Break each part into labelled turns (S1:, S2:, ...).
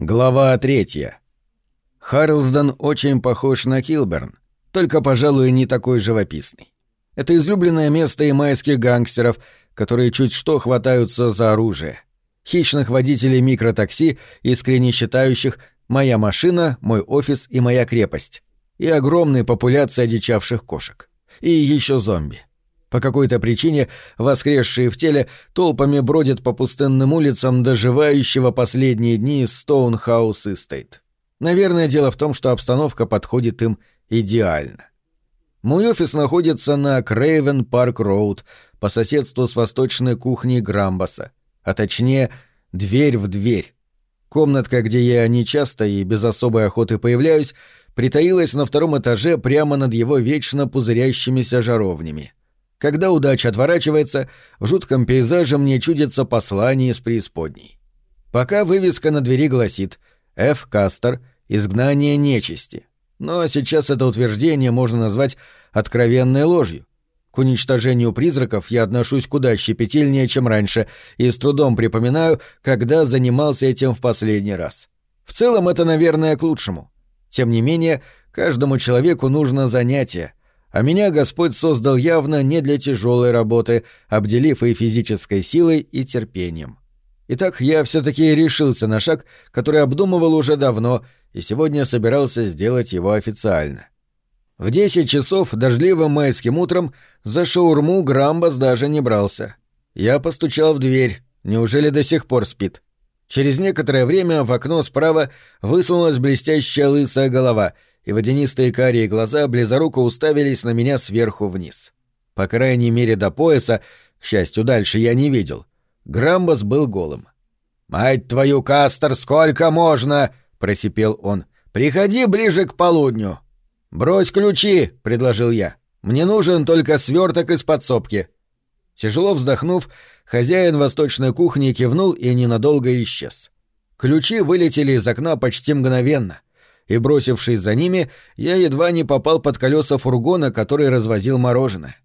S1: Глава третья. Харлсдон очень похож на Килберн, только, пожалуй, не такой живописный. Это излюбленное место и майских гангстеров, которые чуть что хватаются за оружие. Хищных водителей микротакси, искренне считающих «моя машина, мой офис и моя крепость». И огромной популяции одичавших кошек. И еще зомби. По какой-то причине воскресшие в теле толпами бродят по пустынным улицам доживающего последние дни Стоунхаус Эстейт. Наверное, дело в том, что обстановка подходит им идеально. Мой офис находится на Крейвен Парк Роуд, по соседству с восточной кухней Грамбаса, а точнее, дверь в дверь. Комнатка, где я нечасто и без особой охоты появляюсь, притаилась на втором этаже прямо над его вечно пузырящимися жаровнями. Когда удача отворачивается, в жутком пейзаже мне чудится послание из преисподней. Пока вывеска на двери гласит «Ф. Кастер. Изгнание нечисти». Но сейчас это утверждение можно назвать откровенной ложью. К уничтожению призраков я отношусь куда щепетильнее, чем раньше, и с трудом припоминаю, когда занимался этим в последний раз. В целом это, наверное, к лучшему. Тем не менее, каждому человеку нужно занятие — а меня Господь создал явно не для тяжелой работы, обделив и физической силой, и терпением. Итак, я все-таки решился на шаг, который обдумывал уже давно, и сегодня собирался сделать его официально. В десять часов дождливым майским утром за шаурму Грамбас даже не брался. Я постучал в дверь. Неужели до сих пор спит? Через некоторое время в окно справа высунулась блестящая лысая голова — и водянистые карие глаза близоруко уставились на меня сверху вниз. По крайней мере, до пояса, к счастью, дальше я не видел. Грамбас был голым. «Мать твою, Кастер, сколько можно?» — просипел он. «Приходи ближе к полудню». «Брось ключи», — предложил я. «Мне нужен только сверток из подсобки». Тяжело вздохнув, хозяин восточной кухни кивнул и ненадолго исчез. Ключи вылетели из окна почти мгновенно — и, бросившись за ними, я едва не попал под колеса фургона, который развозил мороженое.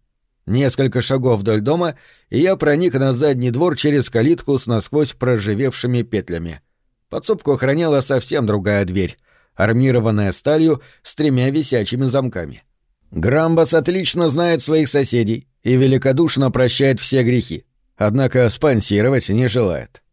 S1: Несколько шагов вдоль дома, и я проник на задний двор через калитку с насквозь проживевшими петлями. Подсобку охраняла совсем другая дверь, армированная сталью с тремя висячими замками. Грамбас отлично знает своих соседей и великодушно прощает все грехи, однако спонсировать не желает.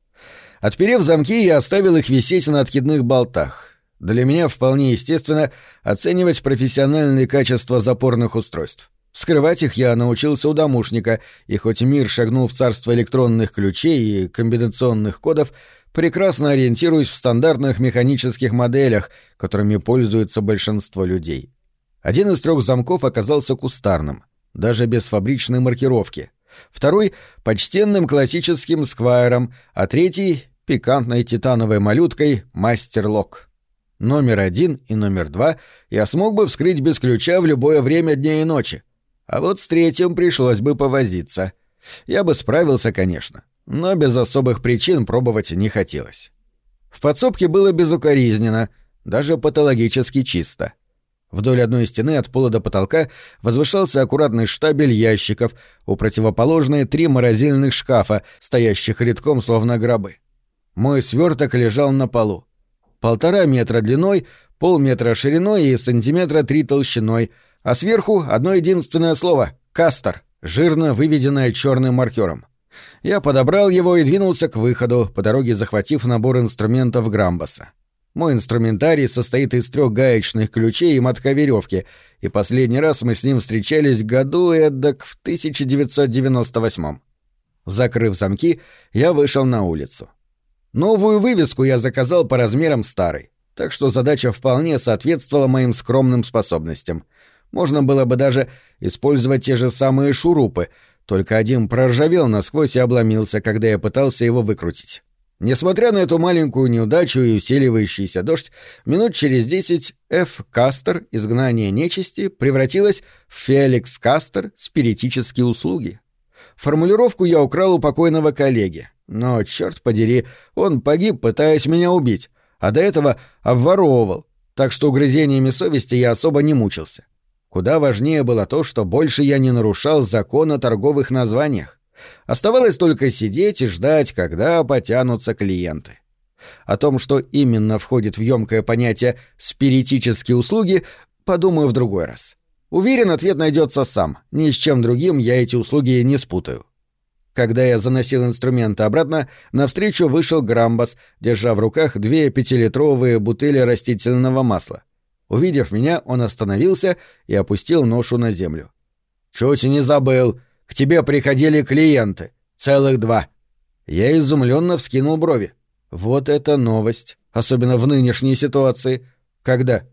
S1: Отперев замки, я оставил их висеть на откидных болтах, для меня вполне естественно оценивать профессиональные качества запорных устройств. Скрывать их я научился у домушника, и хоть мир шагнул в царство электронных ключей и комбинационных кодов, прекрасно ориентируюсь в стандартных механических моделях, которыми пользуется большинство людей. Один из трех замков оказался кустарным, даже без фабричной маркировки. Второй — почтенным классическим сквайром, а третий — пикантной титановой малюткой «Мастер-лок» номер один и номер два я смог бы вскрыть без ключа в любое время дня и ночи. А вот с третьим пришлось бы повозиться. Я бы справился, конечно, но без особых причин пробовать не хотелось. В подсобке было безукоризненно, даже патологически чисто. Вдоль одной стены от пола до потолка возвышался аккуратный штабель ящиков, у противоположной три морозильных шкафа, стоящих редком словно гробы. Мой сверток лежал на полу полтора метра длиной, полметра шириной и сантиметра три толщиной, а сверху одно единственное слово — «кастер», жирно выведенное черным маркером. Я подобрал его и двинулся к выходу, по дороге захватив набор инструментов Грамбаса. Мой инструментарий состоит из трех гаечных ключей и мотка веревки, и последний раз мы с ним встречались году эдак в 1998 Закрыв замки, я вышел на улицу. Новую вывеску я заказал по размерам старой, так что задача вполне соответствовала моим скромным способностям. Можно было бы даже использовать те же самые шурупы, только один проржавел насквозь и обломился, когда я пытался его выкрутить. Несмотря на эту маленькую неудачу и усиливающийся дождь, минут через десять Ф. Кастер «Изгнание нечисти» превратилась в Феликс Кастер «Спиритические услуги». Формулировку я украл у покойного коллеги, но, черт подери, он погиб, пытаясь меня убить, а до этого обворовывал, так что угрызениями совести я особо не мучился. Куда важнее было то, что больше я не нарушал закон о торговых названиях. Оставалось только сидеть и ждать, когда потянутся клиенты. О том, что именно входит в емкое понятие «спиритические услуги», подумаю в другой раз. Уверен, ответ найдется сам. Ни с чем другим я эти услуги не спутаю. Когда я заносил инструменты обратно, навстречу вышел Грамбас, держа в руках две пятилитровые бутыли растительного масла. Увидев меня, он остановился и опустил ношу на землю. «Чуть не забыл. К тебе приходили клиенты. Целых два». Я изумленно вскинул брови. Вот это новость, особенно в нынешней ситуации. Когда?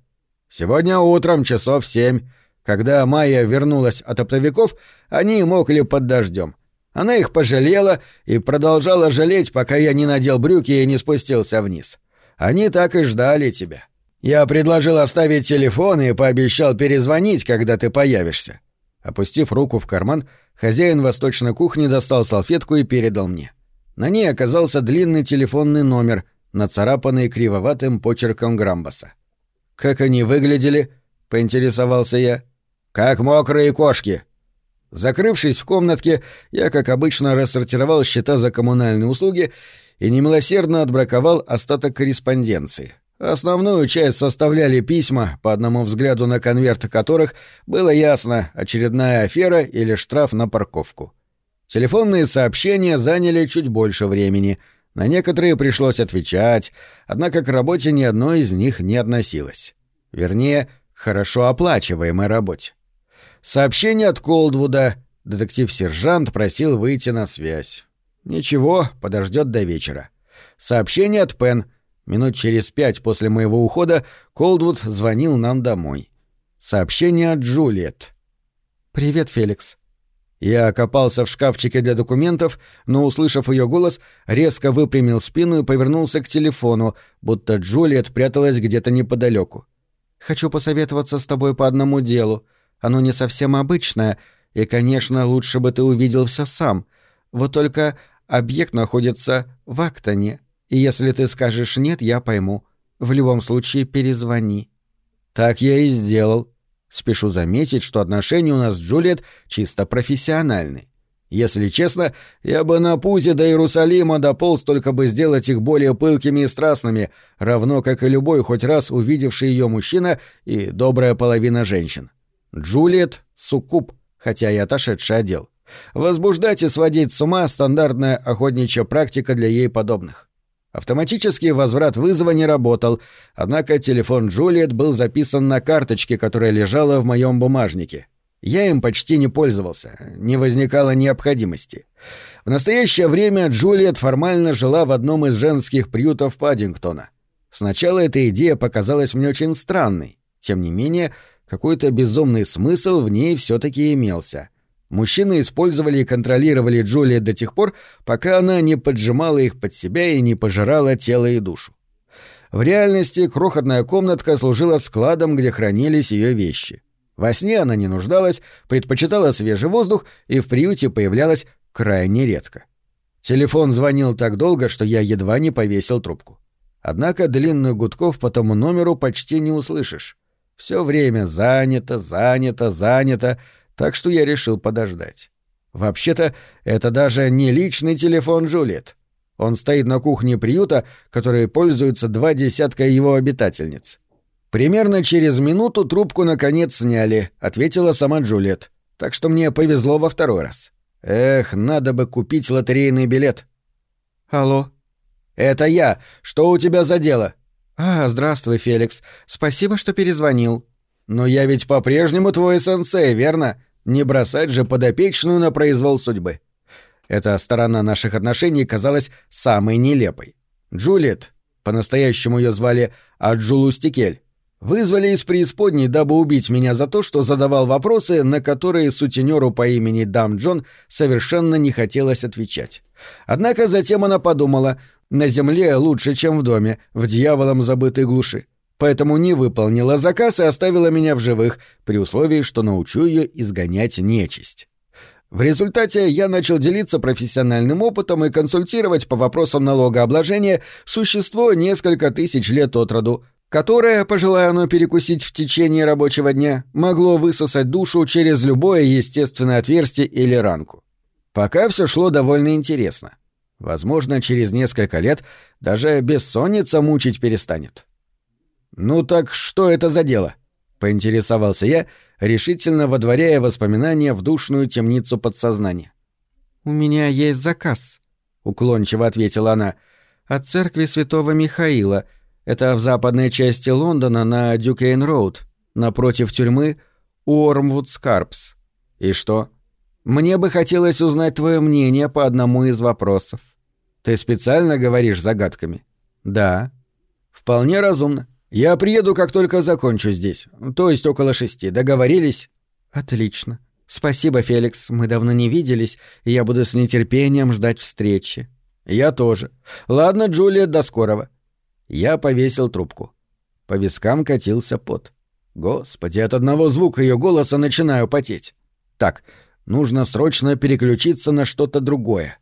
S1: Сегодня утром, часов семь. Когда Майя вернулась от оптовиков, они мокли под дождем. Она их пожалела и продолжала жалеть, пока я не надел брюки и не спустился вниз. Они так и ждали тебя. Я предложил оставить телефон и пообещал перезвонить, когда ты появишься. Опустив руку в карман, хозяин восточной кухни достал салфетку и передал мне. На ней оказался длинный телефонный номер, нацарапанный кривоватым почерком Грамбаса. «Как они выглядели?» — поинтересовался я. «Как мокрые кошки». Закрывшись в комнатке, я, как обычно, рассортировал счета за коммунальные услуги и немилосердно отбраковал остаток корреспонденции. Основную часть составляли письма, по одному взгляду на конверт которых было ясно очередная афера или штраф на парковку. Телефонные сообщения заняли чуть больше времени. На некоторые пришлось отвечать, однако к работе ни одно из них не относилось. Вернее, к хорошо оплачиваемой работе. Сообщение от Колдвуда. Детектив-сержант просил выйти на связь. Ничего, подождет до вечера. Сообщение от Пен. Минут через пять после моего ухода Колдвуд звонил нам домой. Сообщение от Джульет. «Привет, Феликс. Я окопался в шкафчике для документов, но, услышав ее голос, резко выпрямил спину и повернулся к телефону, будто Джулиет пряталась где-то неподалеку. «Хочу посоветоваться с тобой по одному делу. Оно не совсем обычное, и, конечно, лучше бы ты увидел все сам. Вот только объект находится в Актоне, и если ты скажешь «нет», я пойму. В любом случае перезвони». Так я и сделал. Спешу заметить, что отношения у нас с Джульет чисто профессиональны. Если честно, я бы на пузе до Иерусалима дополз только бы сделать их более пылкими и страстными, равно как и любой хоть раз увидевший ее мужчина и добрая половина женщин. Джульет — суккуб, хотя и отошедший отдел. Возбуждать и сводить с ума — стандартная охотничья практика для ей подобных. Автоматический возврат вызова не работал, однако телефон Джулиет был записан на карточке, которая лежала в моем бумажнике. Я им почти не пользовался, не возникало необходимости. В настоящее время Джулиет формально жила в одном из женских приютов Паддингтона. Сначала эта идея показалась мне очень странной. Тем не менее, какой-то безумный смысл в ней все-таки имелся — Мужчины использовали и контролировали Джулиет до тех пор, пока она не поджимала их под себя и не пожирала тело и душу. В реальности крохотная комнатка служила складом, где хранились ее вещи. Во сне она не нуждалась, предпочитала свежий воздух и в приюте появлялась крайне редко. Телефон звонил так долго, что я едва не повесил трубку. Однако длинных гудков по тому номеру почти не услышишь. Все время занято, занято, занято, так что я решил подождать. Вообще-то, это даже не личный телефон Джульет. Он стоит на кухне приюта, которой пользуются два десятка его обитательниц. Примерно через минуту трубку наконец сняли, ответила сама Джульет. Так что мне повезло во второй раз. Эх, надо бы купить лотерейный билет. Алло. Это я. Что у тебя за дело? А, здравствуй, Феликс. Спасибо, что перезвонил. Но я ведь по-прежнему твой сенсей, верно? Не бросать же подопечную на произвол судьбы. Эта сторона наших отношений казалась самой нелепой. Джулиет, по-настоящему ее звали Аджулу Стикель, вызвали из преисподней, дабы убить меня за то, что задавал вопросы, на которые сутенеру по имени Дам Джон совершенно не хотелось отвечать. Однако затем она подумала, на земле лучше, чем в доме, в дьяволом забытой глуши поэтому не выполнила заказ и оставила меня в живых, при условии, что научу ее изгонять нечисть. В результате я начал делиться профессиональным опытом и консультировать по вопросам налогообложения существо несколько тысяч лет от роду, которое, пожелая оно перекусить в течение рабочего дня, могло высосать душу через любое естественное отверстие или ранку. Пока все шло довольно интересно. Возможно, через несколько лет даже бессонница мучить перестанет. «Ну так что это за дело?» — поинтересовался я, решительно водворяя воспоминания в душную темницу подсознания.
S2: «У меня есть заказ», — уклончиво ответила она, — «от церкви святого Михаила. Это в западной части Лондона на Дюкейн-Роуд, напротив тюрьмы Уормвуд Скрабс». «И что?» «Мне бы хотелось узнать твое мнение по одному из вопросов». «Ты специально говоришь загадками?» «Да». «Вполне разумно. Я приеду, как только закончу здесь. То есть около шести. Договорились?» «Отлично. Спасибо, Феликс. Мы давно не виделись, и я буду с нетерпением ждать встречи». «Я тоже. Ладно, Джулия, до скорого». Я повесил трубку. По вискам катился пот. Господи, от одного звука ее голоса начинаю потеть. Так, нужно срочно переключиться на что-то другое.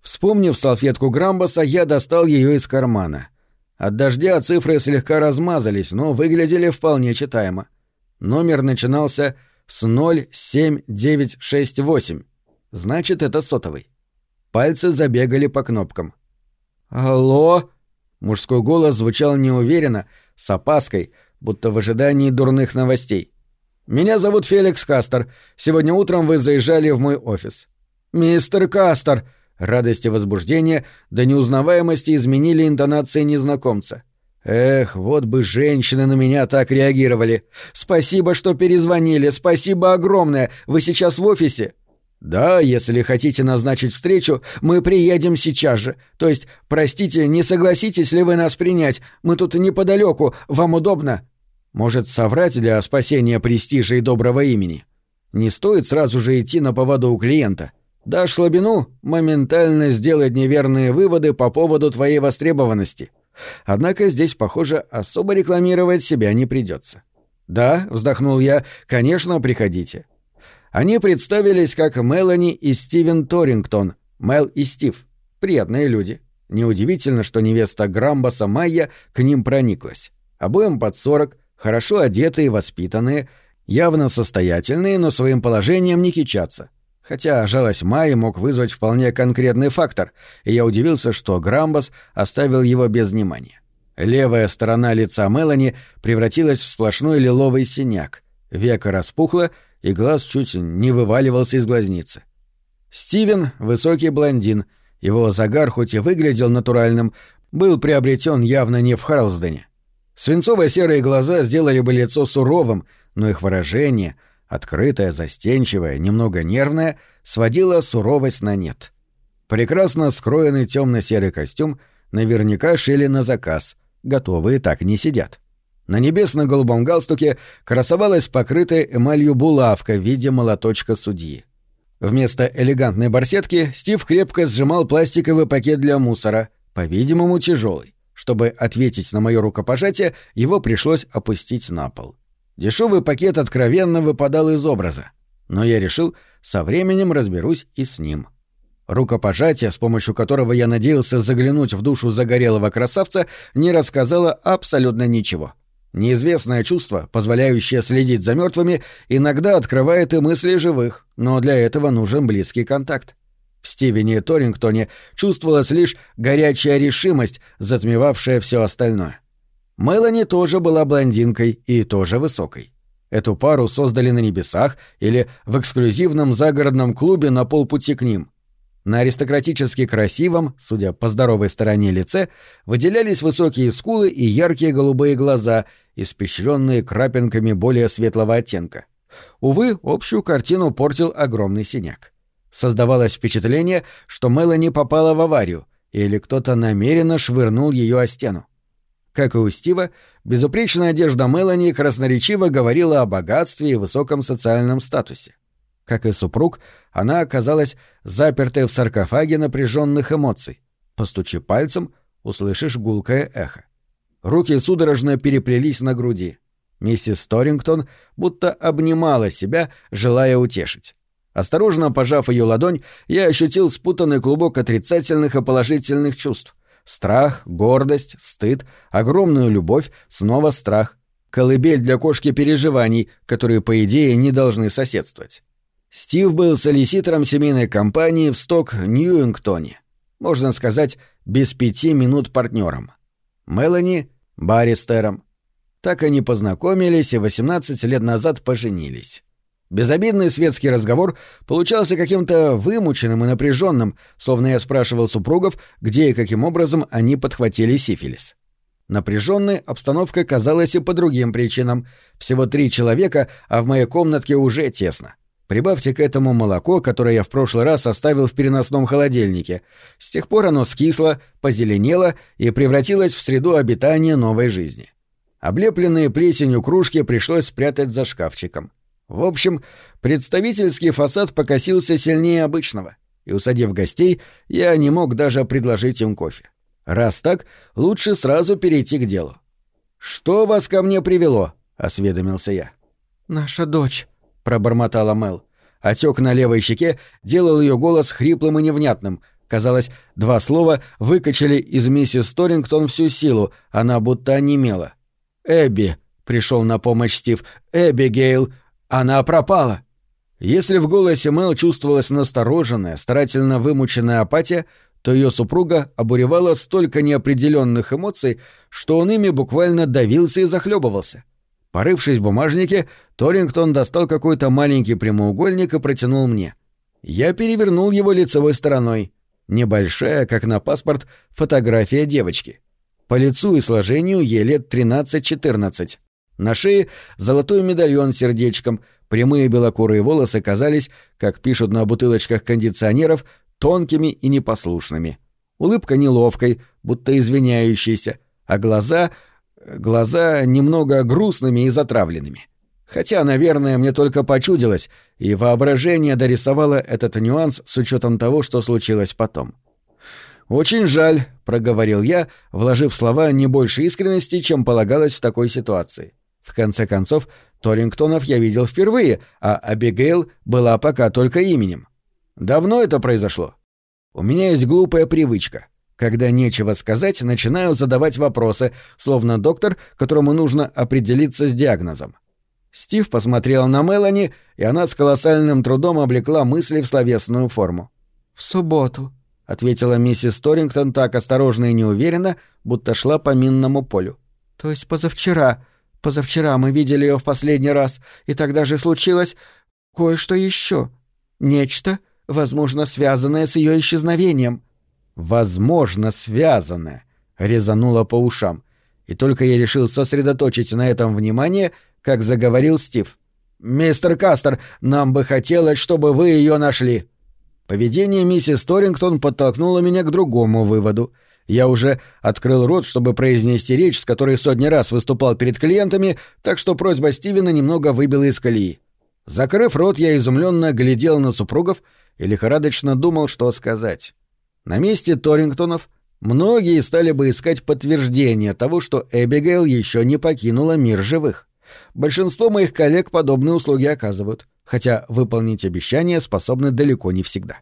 S2: Вспомнив салфетку Грамбаса, я достал ее из кармана. От дождя цифры слегка размазались, но выглядели вполне читаемо. Номер начинался с 07968. Значит, это сотовый. Пальцы забегали по кнопкам. «Алло?» Мужской голос звучал неуверенно, с опаской, будто в ожидании дурных новостей. «Меня зовут Феликс Кастер. Сегодня утром вы заезжали в мой офис». «Мистер Кастер!» Радость и возбуждение до неузнаваемости изменили интонации незнакомца. Эх, вот бы женщины на меня так реагировали. Спасибо, что перезвонили. Спасибо огромное. Вы сейчас в офисе? Да, если хотите назначить встречу, мы приедем сейчас же. То есть, простите, не согласитесь ли вы нас принять? Мы тут неподалеку. Вам удобно? Может, соврать для спасения престижа и доброго имени? Не стоит сразу же идти на поводу у клиента. Дашь слабину — моментально сделать неверные выводы по поводу твоей востребованности. Однако здесь, похоже, особо рекламировать себя не придется. «Да», — вздохнул я, — «конечно, приходите». Они представились как Мелани и Стивен Торингтон, Мел и Стив. Приятные люди. Неудивительно, что невеста Грамбаса Майя к ним прониклась. Обоим под сорок, хорошо одетые воспитанные, явно состоятельные, но своим положением не кичатся. Хотя жалость Майи мог вызвать вполне конкретный фактор, и я удивился, что Грамбас оставил его без внимания. Левая сторона лица Мелани превратилась в сплошной лиловый синяк, века распухло, и глаз чуть не вываливался из глазницы. Стивен — высокий блондин, его загар хоть и выглядел натуральным, был приобретен явно не в Харлсдене. Свинцово-серые глаза сделали бы лицо суровым, но их выражение — открытая, застенчивая, немного нервная, сводила суровость на нет. Прекрасно скроенный темно-серый костюм наверняка шили на заказ, готовые так не сидят. На небесно-голубом галстуке красовалась покрытая эмалью булавка в виде молоточка судьи. Вместо элегантной барсетки Стив крепко сжимал пластиковый пакет для мусора, по-видимому, тяжелый. Чтобы ответить на мое рукопожатие, его пришлось опустить на пол. Дешевый пакет откровенно выпадал из образа, но я решил, со временем разберусь и с ним. Рукопожатие, с помощью которого я надеялся заглянуть в душу загорелого красавца, не рассказало абсолютно ничего. Неизвестное чувство, позволяющее следить за мертвыми, иногда открывает и мысли живых, но для этого нужен близкий контакт. Стивене Торингтоне чувствовалась лишь горячая решимость, затмевавшая все остальное. Мелани тоже была блондинкой и тоже высокой. Эту пару создали на небесах или в эксклюзивном загородном клубе на полпути к ним. На аристократически красивом, судя по здоровой стороне лице, выделялись высокие скулы и яркие голубые глаза, испещренные крапинками более светлого оттенка. Увы, общую картину портил огромный синяк. Создавалось впечатление, что Мелани попала в аварию, или кто-то намеренно швырнул ее о стену. Как и у Стива, безупречная одежда Мелани красноречиво говорила о богатстве и высоком социальном статусе. Как и супруг, она оказалась запертой в саркофаге напряженных эмоций. Постучи пальцем, услышишь гулкое эхо. Руки судорожно переплелись на груди. Миссис Торингтон будто обнимала себя, желая утешить. Осторожно пожав ее ладонь, я ощутил спутанный клубок отрицательных и положительных чувств. Страх, гордость, стыд, огромную любовь, снова страх. Колыбель для кошки переживаний, которые, по идее, не должны соседствовать. Стив был солиситором семейной компании в Сток Ньюингтоне. можно сказать, без пяти минут партнером. Мелани — баристером. Так они познакомились и 18 лет назад поженились. Безобидный светский разговор получался каким-то вымученным и напряженным, словно я спрашивал супругов, где и каким образом они подхватили сифилис. Напряженной обстановка казалась и по другим причинам. Всего три человека, а в моей комнатке уже тесно. Прибавьте к этому молоко, которое я в прошлый раз оставил в переносном холодильнике. С тех пор оно скисло, позеленело и превратилось в среду обитания новой жизни. Облепленные плесенью кружки пришлось спрятать за шкафчиком. В общем, представительский фасад покосился сильнее обычного, и, усадив гостей, я не мог даже предложить им кофе. Раз так, лучше сразу перейти к делу. «Что вас ко мне привело?» — осведомился я.
S3: «Наша дочь», —
S2: пробормотала Мел. Отек на левой щеке делал ее голос хриплым и невнятным. Казалось, два слова выкачали из миссис Торингтон всю силу, она будто онемела. «Эбби», — пришел на помощь Стив, — «Эбби она пропала». Если в голосе Мел чувствовалась настороженная, старательно вымученная апатия, то ее супруга обуревала столько неопределенных эмоций, что он ими буквально давился и захлебывался. Порывшись в бумажнике, Торингтон достал какой-то маленький прямоугольник и протянул мне. Я перевернул его лицевой стороной. Небольшая, как на паспорт, фотография девочки. По лицу и сложению ей лет 13-14. На шее золотой медальон с сердечком, прямые белокурые волосы казались, как пишут на бутылочках кондиционеров, тонкими и непослушными. Улыбка неловкой, будто извиняющейся, а глаза... глаза немного грустными и затравленными. Хотя, наверное, мне только почудилось, и воображение дорисовало этот нюанс с учетом того, что случилось потом. «Очень жаль», — проговорил я, вложив слова не больше искренности, чем полагалось в такой ситуации. В конце концов, Торингтонов я видел впервые, а Абигейл была пока только именем. Давно это произошло? У меня есть глупая привычка. Когда нечего сказать, начинаю задавать вопросы, словно доктор, которому нужно определиться с диагнозом. Стив посмотрел на Мелани, и она с колоссальным трудом облекла мысли в словесную форму.
S3: «В субботу», — ответила миссис Торингтон так осторожно и неуверенно, будто шла по минному полю. «То есть позавчера. Позавчера мы видели ее в последний раз, и тогда же случилось кое-что еще. Нечто, возможно, связанное с ее исчезновением.
S2: Возможно, связанное, резануло по ушам. И только я решил сосредоточить на этом внимание, как заговорил Стив. «Мистер Кастер, нам бы хотелось, чтобы вы ее нашли». Поведение миссис Торингтон подтолкнуло меня к другому выводу. Я уже открыл рот, чтобы произнести речь, с которой сотни раз выступал перед клиентами, так что просьба Стивена немного выбила из колеи. Закрыв рот, я изумленно глядел на супругов и лихорадочно думал, что сказать. На месте Торингтонов многие стали бы искать подтверждение того, что Эбигейл еще не покинула мир живых. Большинство моих коллег подобные услуги оказывают, хотя выполнить обещания способны далеко не всегда.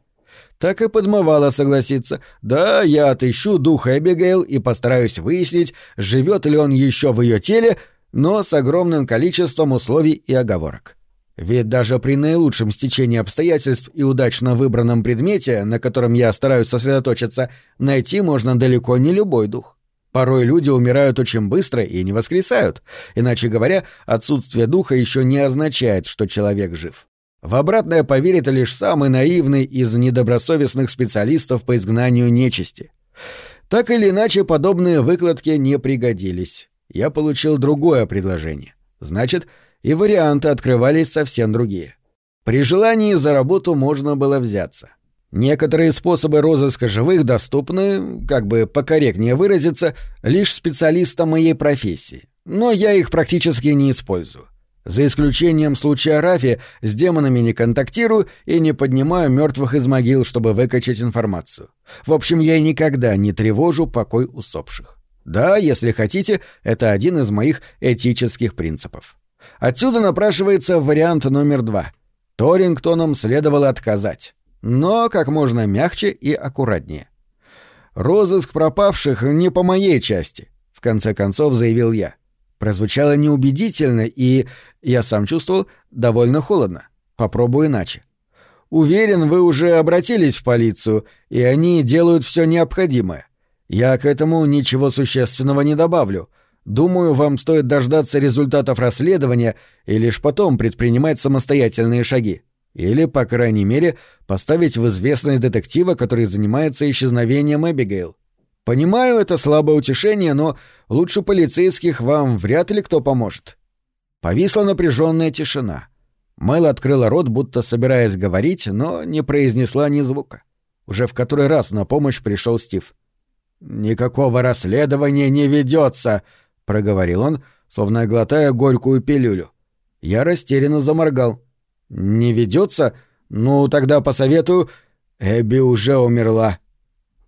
S2: Так и подмывало согласиться. Да, я отыщу дух Эбигейл и постараюсь выяснить, живет ли он еще в ее теле, но с огромным количеством условий и оговорок. Ведь даже при наилучшем стечении обстоятельств и удачно выбранном предмете, на котором я стараюсь сосредоточиться, найти можно далеко не любой дух. Порой люди умирают очень быстро и не воскресают. Иначе говоря, отсутствие духа еще не означает, что человек жив. В обратное поверит лишь самый наивный из недобросовестных специалистов по изгнанию нечисти. Так или иначе, подобные выкладки не пригодились. Я получил другое предложение. Значит, и варианты открывались совсем другие. При желании за работу можно было взяться. Некоторые способы розыска живых доступны, как бы покорректнее выразиться, лишь специалистам моей профессии, но я их практически не использую. За исключением случая Рафи, с демонами не контактирую и не поднимаю мертвых из могил, чтобы выкачать информацию. В общем, я никогда не тревожу покой усопших. Да, если хотите, это один из моих этических принципов. Отсюда напрашивается вариант номер два. Торингтонам следовало отказать, но как можно мягче и аккуратнее. «Розыск пропавших не по моей части», — в конце концов заявил я. Прозвучало неубедительно и, я сам чувствовал, довольно холодно. Попробую иначе.
S1: уверен, вы уже обратились в полицию, и они делают все необходимое. Я к этому ничего существенного не добавлю. Думаю, вам стоит дождаться результатов расследования и лишь потом предпринимать самостоятельные шаги. Или, по крайней мере, поставить в известность детектива, который занимается исчезновением Эбигейл. Понимаю, это слабое утешение, но лучше полицейских вам вряд ли кто поможет. Повисла напряженная тишина. Мэл открыла рот, будто собираясь говорить, но не произнесла ни звука. Уже в который раз на помощь пришел Стив. «Никакого расследования не ведется», — проговорил он, словно глотая горькую пилюлю. Я растерянно заморгал. «Не ведется? Ну, тогда посоветую...» «Эбби уже умерла».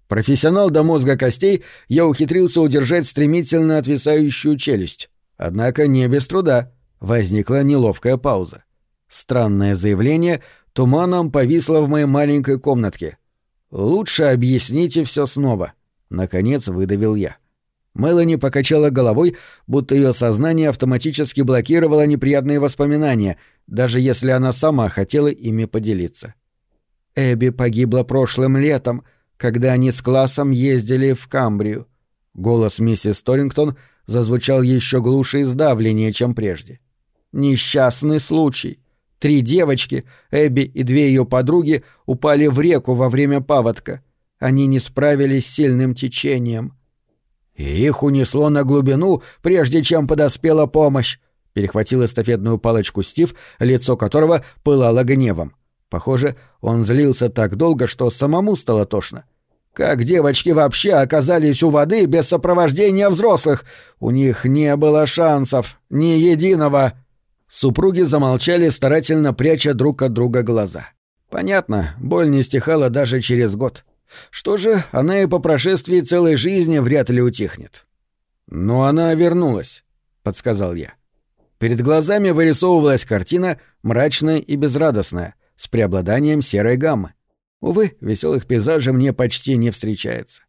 S1: Профессионал до мозга костей, я ухитрился удержать стремительно отвисающую челюсть. Однако не без труда. Возникла неловкая пауза. Странное заявление туманом повисло в моей маленькой комнатке. «Лучше объясните все снова», — наконец выдавил я. Мелани покачала головой, будто ее сознание автоматически блокировало неприятные воспоминания, даже если она сама хотела ими поделиться. Эбби погибла прошлым летом, когда они с классом ездили в Камбрию. Голос миссис Торингтон зазвучал еще глуше и сдавленнее, чем прежде. Несчастный случай. Три девочки, Эбби и две ее подруги, упали в реку во время паводка. Они не справились с сильным течением. И их унесло на глубину, прежде чем подоспела помощь. Перехватил эстафетную палочку Стив, лицо которого пылало гневом. Похоже, он злился так долго, что самому стало тошно. Как девочки вообще оказались у воды без сопровождения взрослых? У них не было шансов, ни единого. Супруги замолчали, старательно пряча друг от друга глаза. Понятно, боль не стихала даже через год. Что же, она и по прошествии целой жизни вряд ли утихнет. «Но она вернулась», — подсказал я. Перед глазами вырисовывалась картина, мрачная и безрадостная, с преобладанием серой гаммы. Увы, веселых пейзажей мне почти не встречается.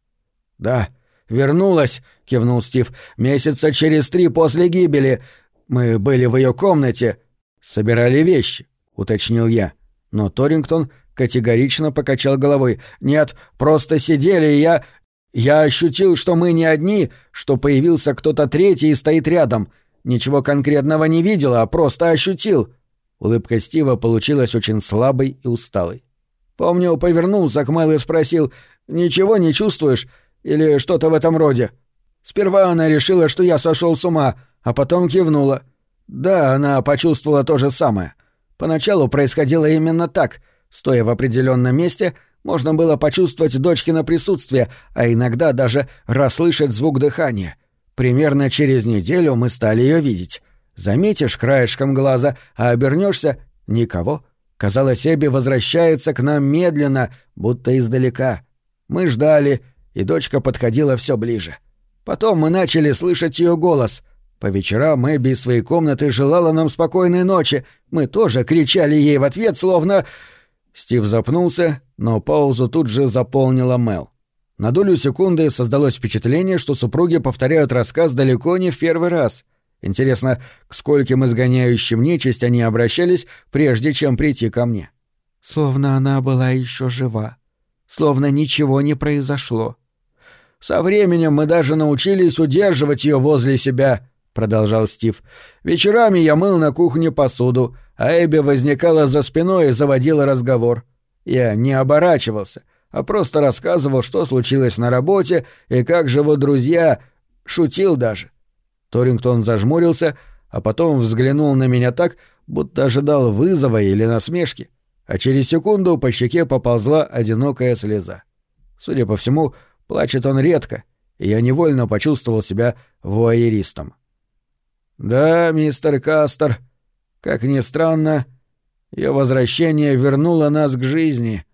S1: «Да, вернулась», — кивнул Стив, — «месяца через три после гибели. Мы были в ее комнате, собирали вещи, уточнил я. Но Торингтон категорично покачал головой. Нет, просто сидели, и я... Я ощутил, что мы не одни, что появился кто-то третий и стоит рядом. Ничего конкретного не видел, а просто ощутил. Улыбка Стива получилась очень слабой и усталой. Помню, повернулся к Мэл и спросил, «Ничего не чувствуешь?» или что-то в этом роде. Сперва она решила, что я сошел с ума, а потом кивнула. Да, она почувствовала то же самое. Поначалу происходило именно так. Стоя в определенном месте, можно было почувствовать дочкино присутствие, а иногда даже расслышать звук дыхания. Примерно через неделю мы стали ее видеть. Заметишь краешком глаза, а обернешься — никого. Казалось, Эбби возвращается к нам медленно, будто издалека. Мы ждали, и дочка подходила все ближе. Потом мы начали слышать ее голос — по вечерам Эбби из своей комнаты желала нам спокойной ночи. Мы тоже кричали ей в ответ, словно... Стив запнулся, но паузу тут же заполнила Мел. На долю секунды создалось впечатление, что супруги повторяют рассказ далеко не в первый раз. Интересно, к скольким изгоняющим нечисть они обращались, прежде чем прийти ко мне. Словно она была еще жива. Словно ничего не произошло. Со временем мы даже научились удерживать ее возле себя, — продолжал Стив. «Вечерами я мыл на кухне посуду, а Эбби возникала за спиной и заводила разговор. Я не оборачивался, а просто рассказывал, что случилось на работе и как живут друзья, шутил даже». Торингтон зажмурился, а потом взглянул на меня так, будто ожидал вызова или насмешки, а через секунду по щеке поползла одинокая слеза. Судя по всему, плачет он редко, и я невольно почувствовал себя вуайеристом. «Да, мистер Кастер, как ни странно, ее возвращение вернуло нас к жизни.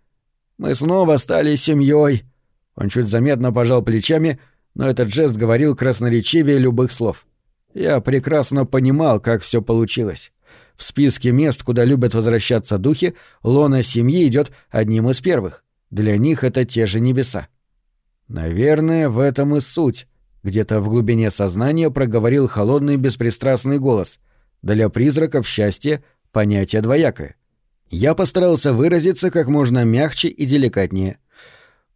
S1: Мы снова стали семьей. Он чуть заметно пожал плечами, но этот жест говорил красноречивее любых слов. Я прекрасно понимал, как все получилось. В списке мест, куда любят возвращаться духи, лона семьи идет одним из первых. Для них это те же небеса. Наверное, в этом и суть. Где-то в глубине сознания проговорил холодный беспристрастный голос. Для призраков счастье — понятие двоякое.
S2: Я постарался выразиться как можно мягче и деликатнее.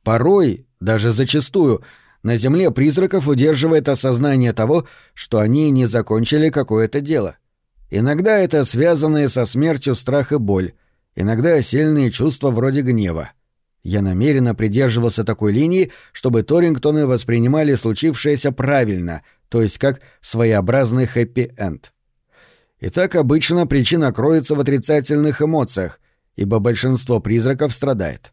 S2: Порой, даже зачастую, на Земле призраков удерживает осознание того, что они не закончили какое-то дело. Иногда это связанные со смертью страх и боль, иногда сильные чувства вроде гнева. Я намеренно придерживался такой линии, чтобы Торингтоны воспринимали случившееся правильно, то есть как своеобразный хэппи-энд. И так обычно причина кроется в отрицательных эмоциях, ибо большинство призраков страдает.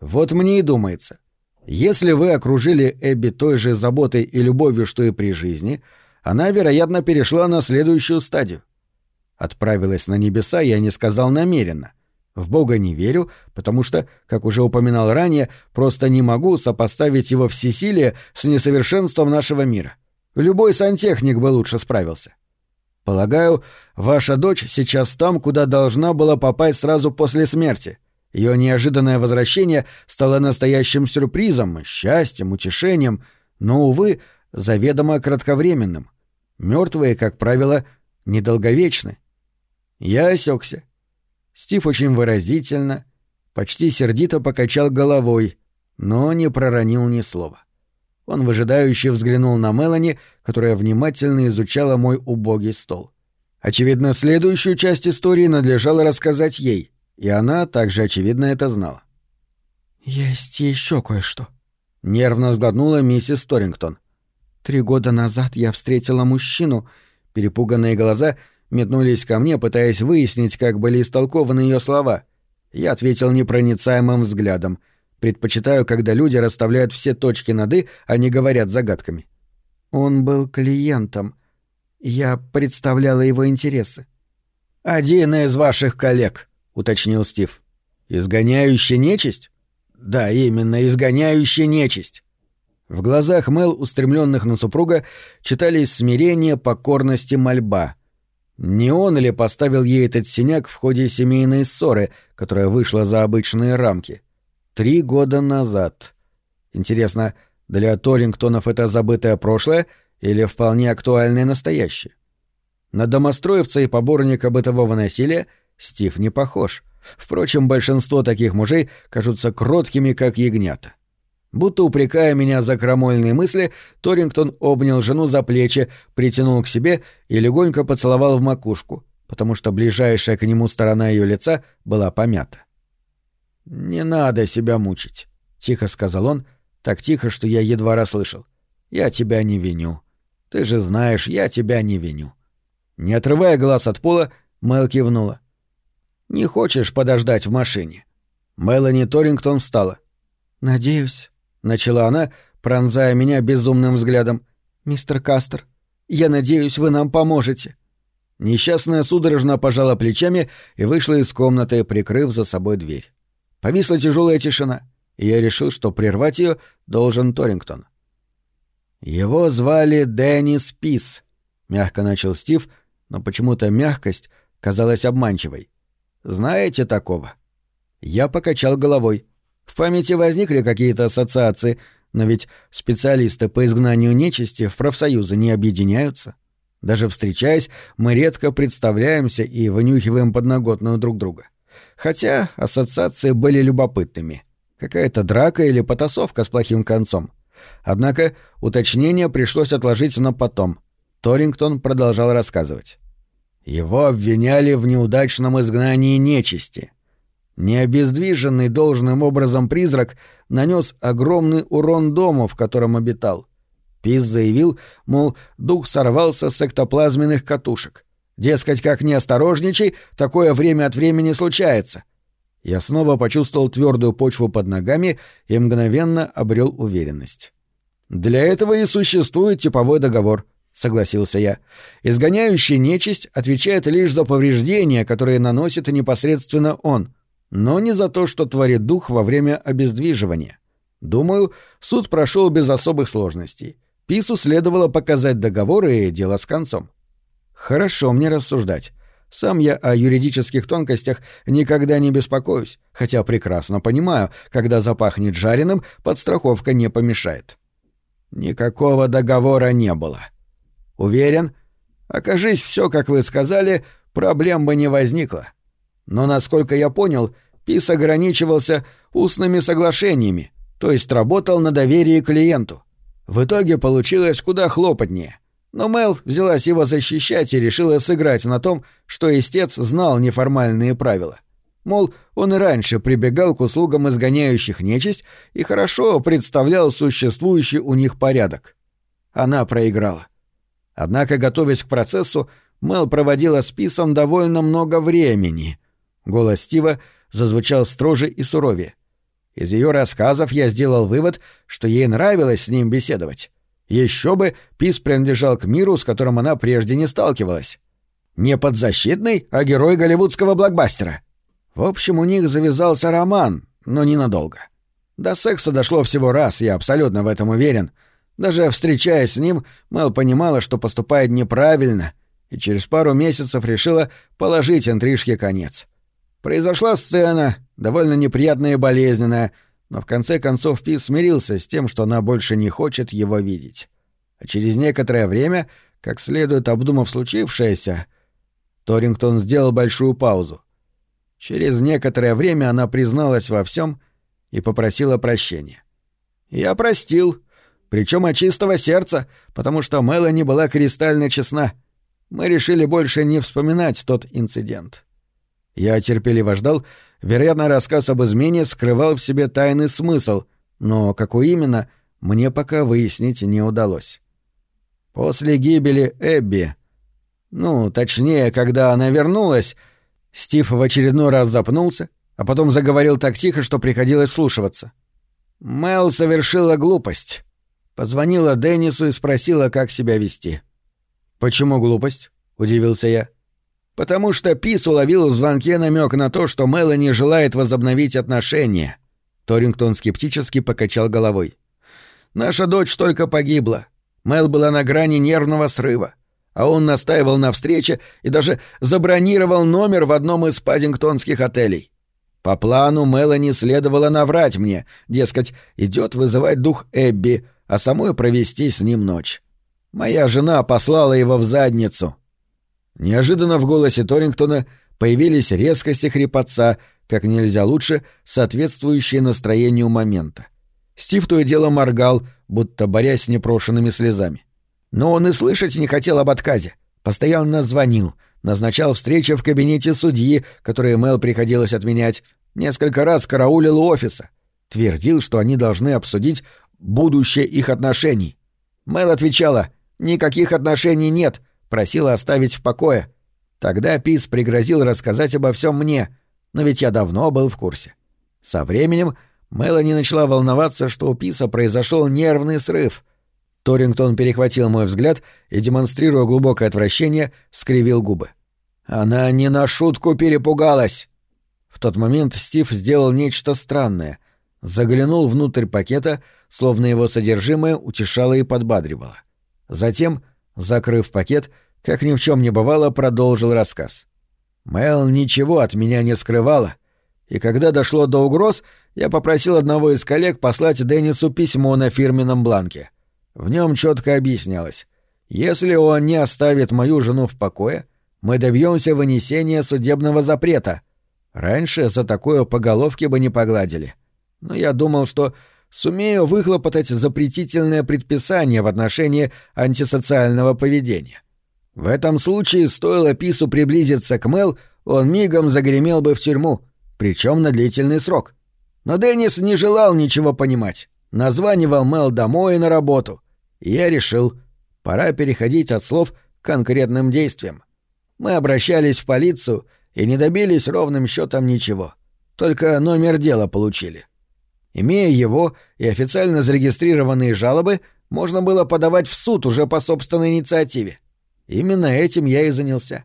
S2: Вот мне и думается. Если вы окружили Эбби той же заботой и любовью, что и при жизни, она, вероятно, перешла на следующую стадию. Отправилась на небеса, я не сказал намеренно. В Бога не верю, потому что, как уже упоминал ранее, просто не могу сопоставить его всесилие с несовершенством нашего мира. Любой сантехник бы лучше справился. Полагаю, ваша дочь сейчас там, куда должна была попасть сразу после смерти. Ее неожиданное возвращение стало настоящим сюрпризом, счастьем, утешением, но, увы, заведомо кратковременным. Мертвые, как правило, недолговечны. Я осекся. Стив очень выразительно, почти сердито покачал головой, но не проронил ни слова. Он выжидающе взглянул на Мелани, которая внимательно изучала мой убогий стол. Очевидно, следующую часть истории надлежало рассказать ей, и она также очевидно это знала.
S3: «Есть еще кое-что», —
S2: нервно сглотнула миссис Торингтон.
S3: «Три года назад я встретила мужчину. Перепуганные глаза метнулись ко мне, пытаясь выяснить, как были истолкованы ее слова. Я ответил непроницаемым взглядом — Предпочитаю, когда люди расставляют все точки над «и», а не говорят загадками. Он был клиентом. Я представляла его интересы.
S2: «Один из ваших коллег», — уточнил Стив. «Изгоняющий нечисть?» «Да, именно, изгоняющий нечисть». В глазах Мел, устремленных на супруга, читались смирение, покорность и мольба. Не он ли поставил ей этот синяк в ходе семейной ссоры, которая вышла за обычные рамки? — Три года назад. Интересно, для Торингтонов это забытое прошлое или вполне актуальное настоящее? На домостроевца и поборника бытового насилия Стив не похож. Впрочем, большинство таких мужей кажутся кроткими, как ягнята. Будто упрекая меня за крамольные мысли, Торингтон обнял жену за плечи, притянул к себе и легонько поцеловал в макушку, потому что ближайшая к нему сторона ее лица была помята. «Не надо себя мучить», — тихо сказал он, так тихо, что я едва расслышал. «Я тебя не виню. Ты же знаешь, я тебя не виню». Не отрывая глаз от пола, Мэл кивнула. «Не хочешь подождать в машине?» Мелани Торингтон встала.
S3: «Надеюсь», — начала она, пронзая меня безумным взглядом. «Мистер Кастер, я надеюсь, вы нам поможете».
S2: Несчастная судорожно пожала плечами и вышла из комнаты, прикрыв за собой дверь. Повисла тяжелая тишина, и я решил, что прервать ее должен Торингтон. «Его звали Дэнни Спис», — мягко начал Стив, но почему-то мягкость казалась обманчивой. «Знаете такого?» Я покачал головой. В памяти возникли какие-то ассоциации, но ведь специалисты по изгнанию нечисти в профсоюзы не объединяются. Даже встречаясь, мы редко представляемся и вынюхиваем подноготную друг друга. — Хотя ассоциации были любопытными. Какая-то драка или потасовка с плохим концом. Однако уточнение пришлось отложить на потом. Торингтон продолжал рассказывать. Его обвиняли в неудачном изгнании нечисти. Необездвиженный должным образом призрак нанес огромный урон дому, в котором обитал. Пис заявил, мол, дух сорвался с эктоплазменных катушек. Дескать, как не осторожничай, такое время от времени случается. Я снова почувствовал твердую почву под ногами и мгновенно обрел уверенность. Для этого и существует типовой договор, согласился я. Изгоняющий нечисть отвечает лишь за повреждения, которые наносит непосредственно он, но не за то, что творит дух во время обездвиживания. Думаю, суд прошел без особых сложностей. Пису следовало показать договор и дело с концом. Хорошо мне рассуждать. Сам я о юридических тонкостях никогда не беспокоюсь, хотя прекрасно понимаю, когда запахнет жареным, подстраховка не помешает. Никакого договора не было. Уверен? Окажись все, как вы сказали, проблем бы не возникло. Но, насколько я понял, Пис ограничивался устными соглашениями, то есть работал на доверии клиенту. В итоге получилось куда хлопотнее. Но Мел взялась его защищать и решила сыграть на том, что истец знал неформальные правила. Мол, он и раньше прибегал к услугам изгоняющих нечисть и хорошо представлял существующий у них порядок. Она проиграла. Однако, готовясь к процессу, Мел проводила с Писом довольно много времени. Голос Стива зазвучал строже и суровее. Из ее рассказов я сделал вывод, что ей нравилось с ним беседовать. Еще бы, Пис принадлежал к миру, с которым она прежде не сталкивалась. Не подзащитный, а герой голливудского блокбастера. В общем, у них завязался роман, но ненадолго. До секса дошло всего раз, я абсолютно в этом уверен. Даже встречаясь с ним, Мэл понимала, что поступает неправильно, и через пару месяцев решила положить интрижке конец. Произошла сцена, довольно неприятная и болезненная, но в конце концов Пис смирился с тем, что она больше не хочет его видеть. А через некоторое время, как следует обдумав случившееся, Торингтон сделал большую паузу. Через некоторое время она призналась во всем и попросила прощения. Я простил, причем от чистого сердца, потому что Мелани была кристально честна. Мы решили больше не вспоминать тот инцидент. Я терпеливо ждал, вероятно, рассказ об измене скрывал в себе тайный смысл, но какой именно, мне пока выяснить не удалось. После гибели Эбби, ну, точнее, когда она вернулась, Стив в очередной раз запнулся, а потом заговорил так тихо, что приходилось вслушиваться. Мел совершила глупость. Позвонила Деннису и спросила, как себя вести. «Почему глупость?» — удивился я потому что Пис уловил в звонке намек на то, что Мелани желает возобновить отношения. Торингтон скептически покачал головой. «Наша дочь только погибла. Мел была на грани нервного срыва. А он настаивал на встрече и даже забронировал номер в одном из паддингтонских отелей. По плану Мелани следовало наврать мне, дескать, идет вызывать дух Эбби, а самой провести с ним ночь. Моя жена послала его в задницу, Неожиданно в голосе Торингтона появились резкость и хрипотца, как нельзя лучше, соответствующие настроению момента. Стив то и дело моргал, будто борясь с непрошенными слезами. Но он и слышать не хотел об отказе. Постоянно звонил, назначал встречи в кабинете судьи, которые Мэл приходилось отменять, несколько раз караулил у офиса. Твердил, что они должны обсудить будущее их отношений. Мэл отвечала «Никаких отношений нет», просила оставить в покое. Тогда Пис пригрозил рассказать обо всем мне, но ведь я давно был в курсе. Со временем Мелани начала волноваться, что у Писа произошел нервный срыв. Торингтон перехватил мой взгляд и, демонстрируя глубокое отвращение, скривил губы. Она не на шутку перепугалась. В тот момент Стив сделал нечто странное. Заглянул внутрь пакета, словно его содержимое утешало и подбадривало. Затем Закрыв пакет, как ни в чем не бывало, продолжил рассказ. Мэл ничего от меня не скрывала, и когда дошло до угроз, я попросил одного из коллег послать Деннису письмо на фирменном бланке. В нем четко объяснялось. Если он не оставит мою жену в покое, мы добьемся вынесения судебного запрета. Раньше за такое по головке бы не погладили. Но я думал, что сумею выхлопотать запретительное предписание в отношении антисоциального поведения. В этом случае, стоило Пису приблизиться к Мел, он мигом загремел бы в тюрьму, причем на длительный срок. Но Деннис не желал ничего понимать. Названивал Мел домой и на работу. И я решил, пора переходить от слов к конкретным действиям. Мы обращались в полицию и не добились ровным счетом ничего. Только номер дела получили. Имея его и официально зарегистрированные жалобы, можно было подавать в суд уже по собственной инициативе. Именно этим я и занялся.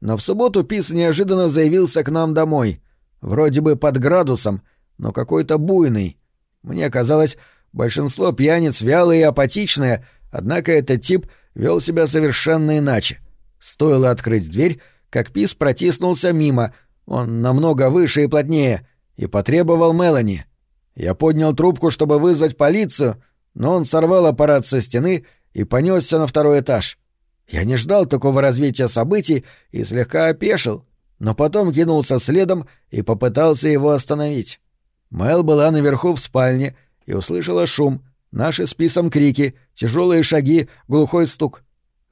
S2: Но в субботу Пис неожиданно заявился к нам домой. Вроде бы под градусом, но какой-то буйный. Мне казалось, большинство пьяниц вялые и апатичные, однако этот тип вел себя совершенно иначе. Стоило открыть дверь, как Пис протиснулся мимо, он намного выше и плотнее, и потребовал Мелани — я поднял трубку, чтобы вызвать полицию, но он сорвал аппарат со стены и понесся на второй этаж. Я не ждал такого развития событий и слегка опешил.
S1: но потом кинулся следом и попытался его остановить. Мэл была наверху в спальне и услышала шум, наши с Писом крики, тяжелые шаги, глухой стук.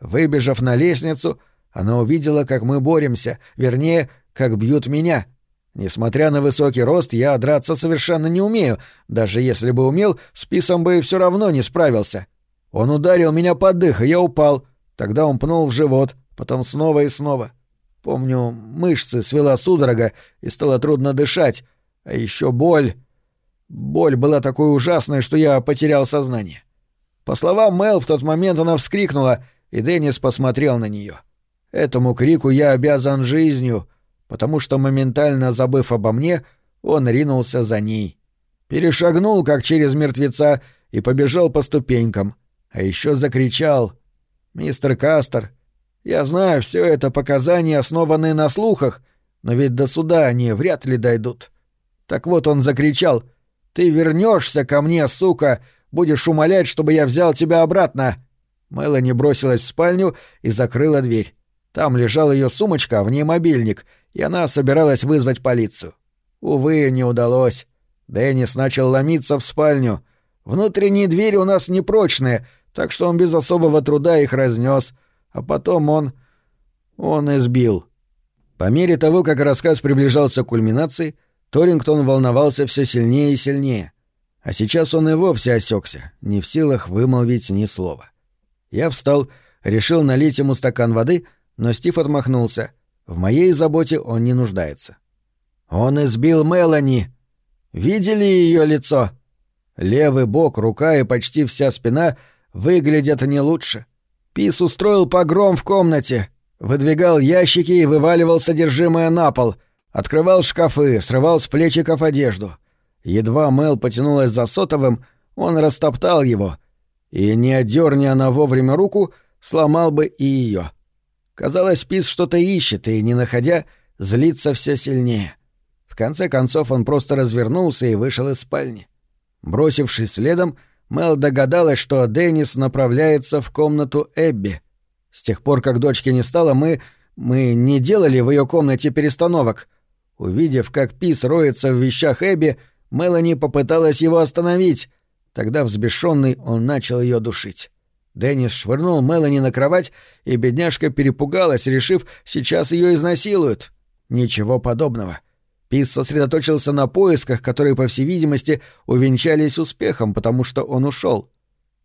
S1: Выбежав на лестницу, она увидела, как мы боремся, вернее, как бьют меня. Несмотря на высокий рост, я драться совершенно не умею. Даже если бы умел, с Писом бы все равно не справился. Он ударил меня под дых, и я упал. Тогда он пнул в живот, потом снова и снова. Помню, мышцы свела судорога, и стало трудно дышать. А еще боль. Боль была такой ужасной, что я потерял сознание. По словам Мэл, в тот момент она вскрикнула, и Деннис посмотрел на нее. Этому крику я обязан жизнью, потому что, моментально забыв обо мне, он ринулся за ней. Перешагнул, как через мертвеца, и побежал по ступенькам. А еще закричал. «Мистер Кастер, я знаю, все это показания, основанные на слухах, но ведь до суда они вряд ли дойдут. Так вот он закричал «Ты вернешься ко мне, сука! Будешь умолять, чтобы я взял тебя обратно!» Мелани бросилась в спальню и закрыла дверь. Там лежала ее сумочка, а в ней мобильник, и она собиралась вызвать полицию. Увы, не удалось. Деннис начал ломиться в спальню. Внутренние двери у нас непрочные, так что он без особого труда их разнес, а потом он... он избил. По мере того, как рассказ приближался к кульминации, Торингтон волновался все сильнее и сильнее. А сейчас он и вовсе осекся, не в силах вымолвить ни слова. Я встал, решил налить ему стакан воды, но Стив отмахнулся. В моей заботе он не нуждается. Он избил Мелани. Видели ее лицо? Левый бок, рука и почти вся спина выглядят не лучше. Пис устроил погром в комнате, выдвигал ящики и вываливал содержимое на пол — Открывал шкафы, срывал с плечиков одежду. Едва Мел потянулась за сотовым, он растоптал его. И, не отдерни она вовремя руку, сломал бы и ее. Казалось, Пис что-то ищет и, не находя, злится все сильнее. В конце концов он просто развернулся и вышел из спальни. Бросившись следом, Мел догадалась, что Деннис направляется в комнату Эбби. С тех пор, как дочки не стало, мы... мы не делали в ее комнате перестановок — Увидев, как Пис роется в вещах Эбби, Мелани попыталась его остановить. Тогда, взбешенный, он начал ее душить. Деннис швырнул Мелани на кровать, и бедняжка перепугалась, решив, сейчас ее изнасилуют. Ничего подобного. Пис сосредоточился на поисках, которые, по всей видимости, увенчались успехом, потому что он ушел.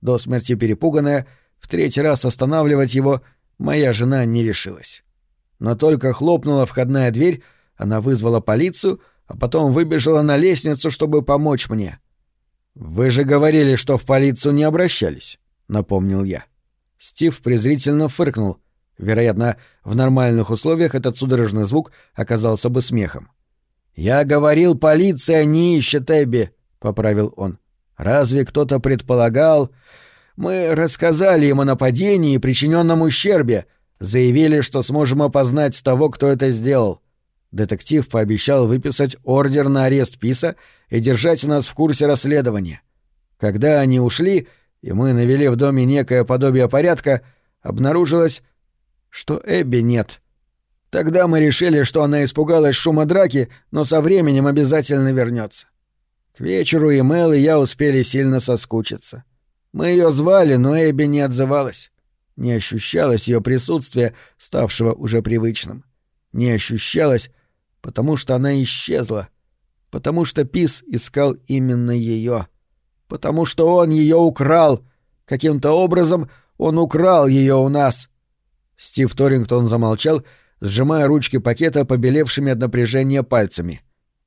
S1: До смерти перепуганная, в третий раз останавливать его моя жена не решилась. Но только хлопнула входная дверь, она вызвала полицию, а потом выбежала на лестницу, чтобы помочь мне. «Вы же говорили, что в полицию не обращались», — напомнил я. Стив презрительно фыркнул. Вероятно, в нормальных условиях этот судорожный звук оказался бы смехом. «Я говорил, полиция не ищет Эбби», — поправил он. «Разве кто-то предполагал...» «Мы рассказали им о нападении и причиненном ущербе, заявили, что сможем опознать того, кто это сделал. Детектив пообещал выписать ордер на арест Писа и держать нас в курсе расследования. Когда они ушли, и мы навели в доме некое подобие порядка, обнаружилось, что Эбби нет. Тогда мы решили, что она испугалась шума драки, но со временем обязательно вернется. К вечеру и Мэл, и я успели сильно соскучиться. Мы ее звали, но Эбби не отзывалась. Не ощущалось ее присутствия, ставшего уже привычным. Не ощущалось, потому что она исчезла, потому что Пис искал именно ее, потому что он ее украл, каким-то образом он украл ее у нас. Стив Торингтон замолчал, сжимая ручки пакета побелевшими от напряжения пальцами.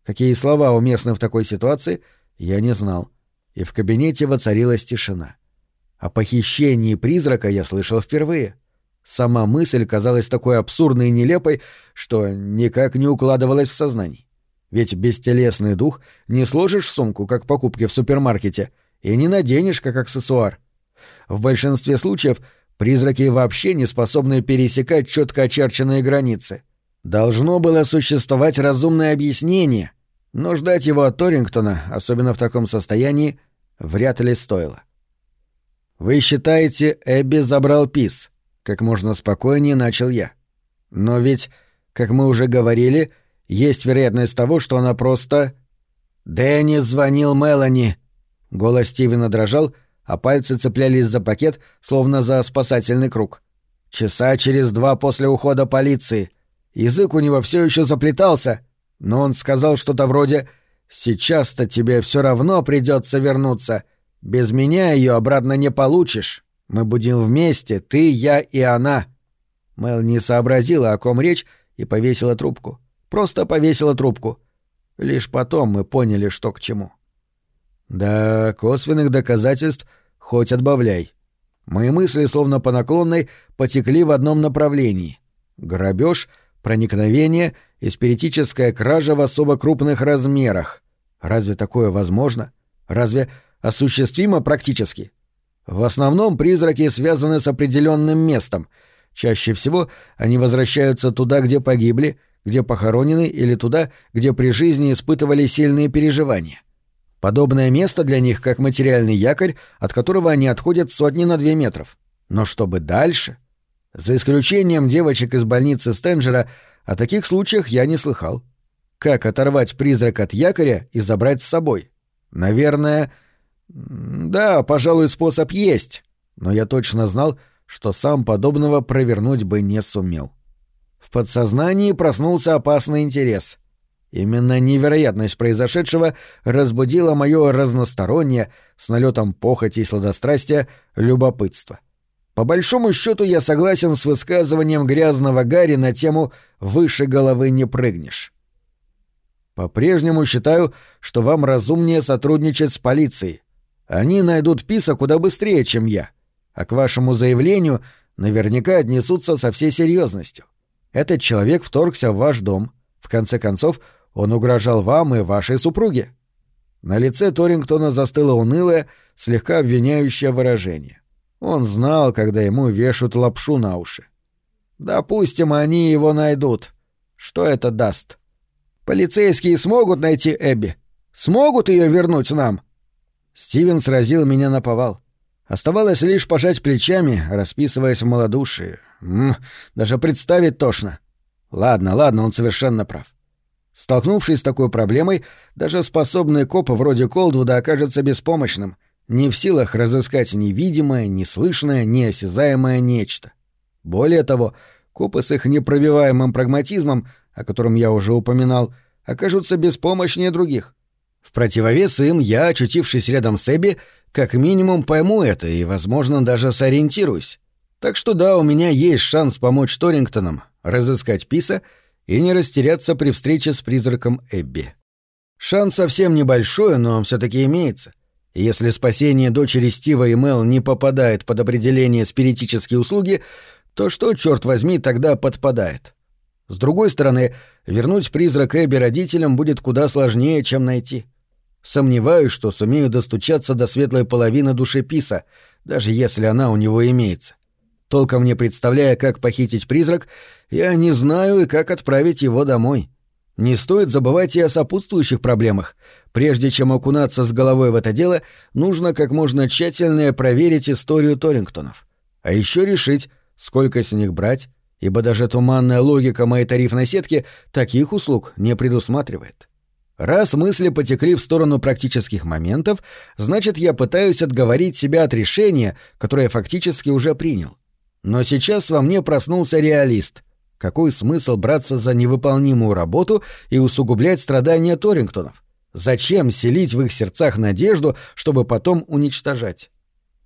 S1: Какие слова уместны в такой ситуации, я не знал. И в кабинете воцарилась тишина. О похищении призрака я слышал впервые. Сама мысль казалась такой абсурдной и нелепой, что никак не укладывалась в сознание. Ведь бестелесный дух не сложишь в сумку, как покупки в супермаркете, и не наденешь, как аксессуар. В большинстве случаев призраки вообще не способны пересекать четко очерченные границы. Должно было существовать разумное объяснение, но ждать его от Торингтона, особенно в таком состоянии, вряд ли стоило. «Вы считаете, Эбби забрал Пис?» — как можно спокойнее начал я. «Но ведь,
S2: как мы уже говорили, есть вероятность того, что она просто... «Дэнни звонил Мелани!» Голос Стивена дрожал, а пальцы цеплялись за пакет, словно за спасательный круг. «Часа через два после ухода полиции. Язык у него все еще заплетался, но он сказал что-то вроде «Сейчас-то тебе все равно придется вернуться. Без меня ее обратно не получишь. Мы будем вместе, ты, я и она». Мел не сообразила, о ком речь, и повесила трубку. Просто повесила трубку. Лишь потом мы поняли, что к чему. Да, косвенных доказательств хоть отбавляй. Мои мысли, словно по наклонной, потекли в одном направлении. Грабеж, проникновение и спиритическая кража в особо крупных размерах. Разве такое возможно? Разве осуществимо практически? В основном призраки связаны с определенным местом. Чаще всего они возвращаются туда, где погибли, где похоронены или туда, где при жизни испытывали сильные переживания. Подобное место для них как материальный якорь, от которого они отходят сотни на две метров. Но чтобы дальше... За исключением девочек из больницы Стенджера, о таких случаях я не слыхал. Как оторвать призрак от якоря и забрать с собой? Наверное... Да, пожалуй, способ есть. Но я точно знал, что сам подобного провернуть бы не сумел. В подсознании проснулся опасный интерес. Именно невероятность произошедшего разбудила мое разностороннее, с налетом похоти и сладострастия, любопытство. По большому счету я согласен с высказыванием грязного Гарри на тему «выше головы не прыгнешь». По-прежнему считаю, что вам разумнее сотрудничать с полицией. Они найдут Писа куда быстрее, чем я. А к вашему заявлению наверняка отнесутся со всей серьезностью. Этот человек вторгся в ваш дом. В конце концов, он угрожал вам и вашей супруге. На лице Торингтона застыло унылое, слегка обвиняющее выражение. Он знал, когда ему вешают лапшу на уши. Допустим, они его найдут. Что это даст? Полицейские смогут найти Эбби? Смогут ее вернуть нам? Стивен сразил меня на повал. Оставалось лишь пожать плечами, расписываясь в малодушии. М -м, даже представить тошно. Ладно, ладно, он совершенно прав. Столкнувшись с такой проблемой, даже способный коп вроде Колдвуда окажется беспомощным, не в силах разыскать ни видимое, ни слышное, ни осязаемое нечто. Более того, копы с их непробиваемым прагматизмом, о котором я уже упоминал, окажутся беспомощнее других. В противовес им я, очутившись рядом с Эбби, как минимум пойму это и, возможно, даже сориентируюсь. Так что да, у меня есть шанс помочь Торингтонам разыскать Писа — и не растеряться при встрече с призраком Эбби. Шанс совсем небольшой, но он все-таки имеется. Если спасение дочери Стива и Мел не попадает под определение спиритические услуги, то что, черт возьми, тогда подпадает? С другой стороны, вернуть призрак Эбби родителям будет куда сложнее, чем найти. Сомневаюсь, что сумею достучаться до светлой половины души Писа, даже если она у него имеется. Толком не представляя, как похитить призрак, я не знаю и как отправить его домой. Не стоит забывать и о сопутствующих проблемах. Прежде чем окунаться с головой в это дело, нужно как можно тщательнее проверить историю Торингтонов. А еще решить, сколько с них брать, ибо даже туманная логика моей тарифной сетки таких услуг не предусматривает. Раз мысли потекли в сторону практических моментов, значит, я пытаюсь отговорить себя от решения, которое фактически уже принял. Но сейчас во мне проснулся реалист. Какой смысл браться за невыполнимую работу и усугублять страдания Торингтонов? Зачем селить в их сердцах надежду, чтобы потом уничтожать?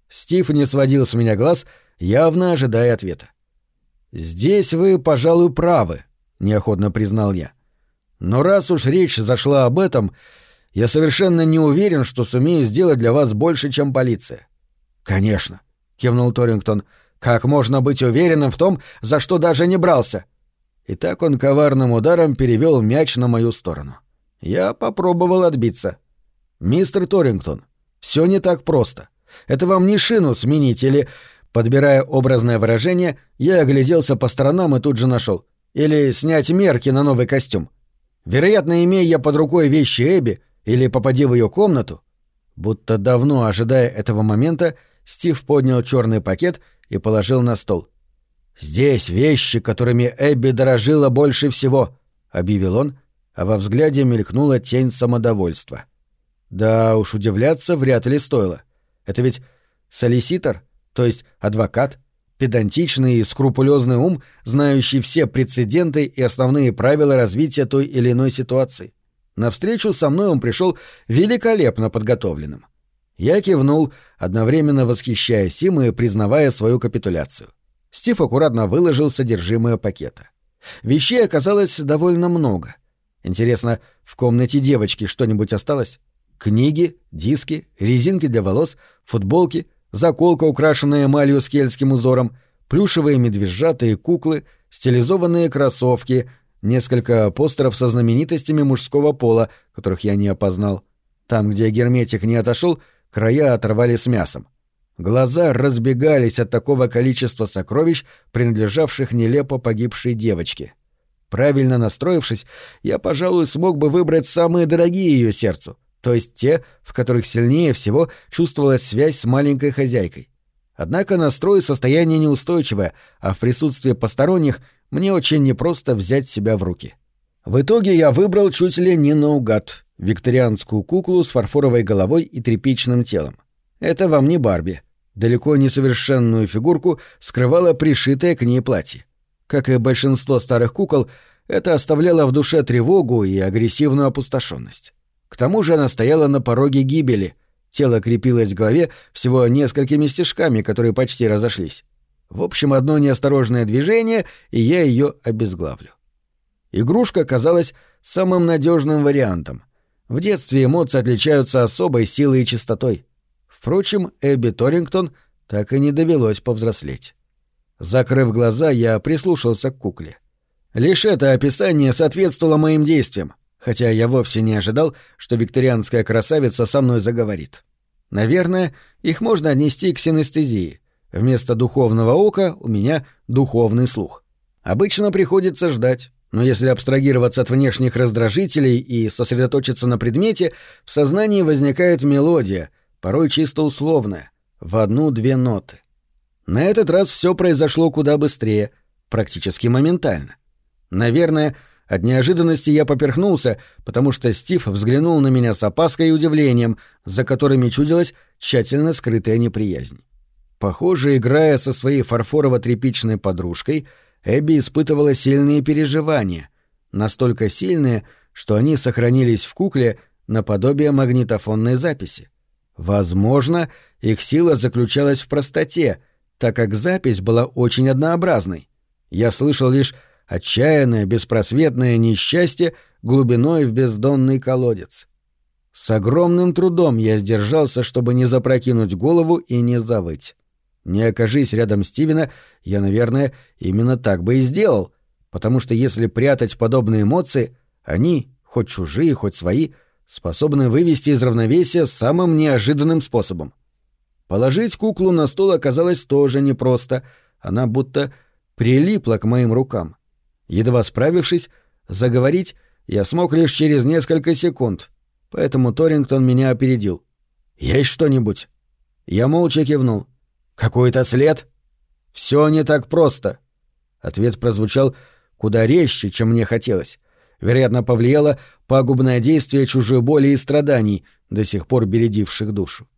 S2: Стив не сводил с меня глаз, явно ожидая ответа. «Здесь вы, пожалуй, правы», — неохотно признал я. «Но раз уж речь зашла об этом, я совершенно не уверен, что сумею сделать для вас больше, чем полиция». «Конечно», — кивнул Торингтон, — как можно быть уверенным в том, за что даже не брался? И так он коварным ударом перевел мяч на мою сторону. Я попробовал отбиться. «Мистер Торингтон, все не так просто. Это вам не шину сменить или...» Подбирая образное выражение, я огляделся по сторонам и тут же нашел. Или снять мерки на новый костюм. Вероятно, имея я под рукой вещи Эбби или попади в ее комнату, будто давно ожидая этого момента, Стив поднял черный пакет и положил на стол. «Здесь вещи, которыми Эбби дорожила больше всего», — объявил он, а во взгляде мелькнула тень самодовольства. Да уж, удивляться вряд ли стоило. Это ведь солиситор, то есть адвокат, педантичный и скрупулезный ум, знающий все прецеденты и основные правила развития той или иной ситуации. На встречу со мной он пришел великолепно подготовленным. Я кивнул, одновременно восхищаясь им и признавая свою капитуляцию. Стив аккуратно выложил содержимое пакета. Вещей оказалось довольно много. Интересно, в комнате девочки что-нибудь осталось? Книги, диски, резинки для волос, футболки, заколка, украшенная эмалью с кельтским узором, плюшевые медвежатые куклы, стилизованные кроссовки, несколько постеров со знаменитостями мужского пола, которых я не опознал. Там, где герметик не отошел, края оторвали с мясом. Глаза разбегались от такого количества сокровищ, принадлежавших нелепо погибшей девочке. Правильно настроившись, я, пожалуй, смог бы выбрать самые дорогие ее сердцу, то есть те, в которых сильнее всего чувствовалась связь с маленькой хозяйкой. Однако настрой состояние неустойчивое, а в присутствии посторонних мне очень непросто взять себя в руки. В итоге я выбрал чуть ли не наугад викторианскую куклу с фарфоровой головой и тряпичным телом. Это вам не Барби. Далеко не совершенную фигурку скрывало пришитое к ней платье. Как и большинство старых кукол, это оставляло в душе тревогу и агрессивную опустошенность. К тому же она стояла на пороге гибели, тело крепилось к голове всего несколькими стежками, которые почти разошлись. В общем, одно неосторожное движение, и я ее обезглавлю. Игрушка казалась самым надежным вариантом. В детстве эмоции отличаются особой силой и чистотой. Впрочем, Эбби Торингтон так и не довелось повзрослеть. Закрыв глаза, я прислушался к кукле. Лишь это описание соответствовало моим действиям, хотя я вовсе не ожидал, что викторианская красавица со мной заговорит. Наверное, их можно отнести к синестезии. Вместо духовного ока у меня духовный слух. Обычно приходится ждать, но если абстрагироваться от внешних раздражителей и сосредоточиться на предмете, в сознании возникает мелодия, порой чисто условная, в одну-две ноты. На этот раз все произошло куда быстрее, практически моментально. Наверное, от неожиданности я поперхнулся, потому что Стив взглянул на меня с опаской и удивлением, за которыми чудилась тщательно скрытая неприязнь. Похоже, играя со своей фарфорово-тряпичной подружкой, Эбби испытывала сильные переживания, настолько сильные, что они сохранились в кукле наподобие магнитофонной записи. Возможно, их сила заключалась в простоте, так как запись была очень однообразной. Я слышал лишь отчаянное, беспросветное несчастье глубиной в бездонный колодец. С огромным трудом я сдержался, чтобы не запрокинуть голову и не завыть. Не окажись рядом Стивена, я, наверное, именно так бы и сделал, потому что если прятать подобные эмоции, они, хоть чужие, хоть свои, способны вывести из равновесия самым неожиданным способом. Положить куклу на стол оказалось тоже непросто, она будто прилипла к моим рукам. Едва справившись, заговорить я смог лишь через несколько секунд, поэтому Торингтон меня опередил. «Есть что-нибудь?» Я молча кивнул. Какой-то след? Все не так просто. Ответ прозвучал куда резче, чем мне хотелось. Вероятно, повлияло пагубное действие чужой боли и страданий, до сих пор бередивших душу.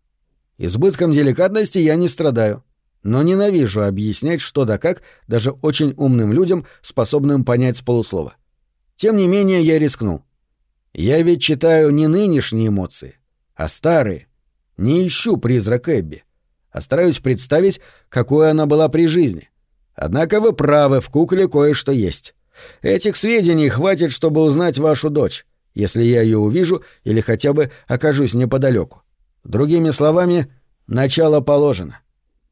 S2: Избытком деликатности я не страдаю, но ненавижу объяснять что да как даже очень умным людям, способным понять с полуслова. Тем не менее, я рискнул. Я ведь читаю не нынешние эмоции, а старые. Не ищу призрак Эбби а стараюсь представить, какой она была при жизни. Однако вы правы, в кукле кое-что есть. Этих сведений хватит, чтобы узнать вашу дочь, если я ее увижу или хотя бы окажусь неподалеку. Другими словами, начало положено.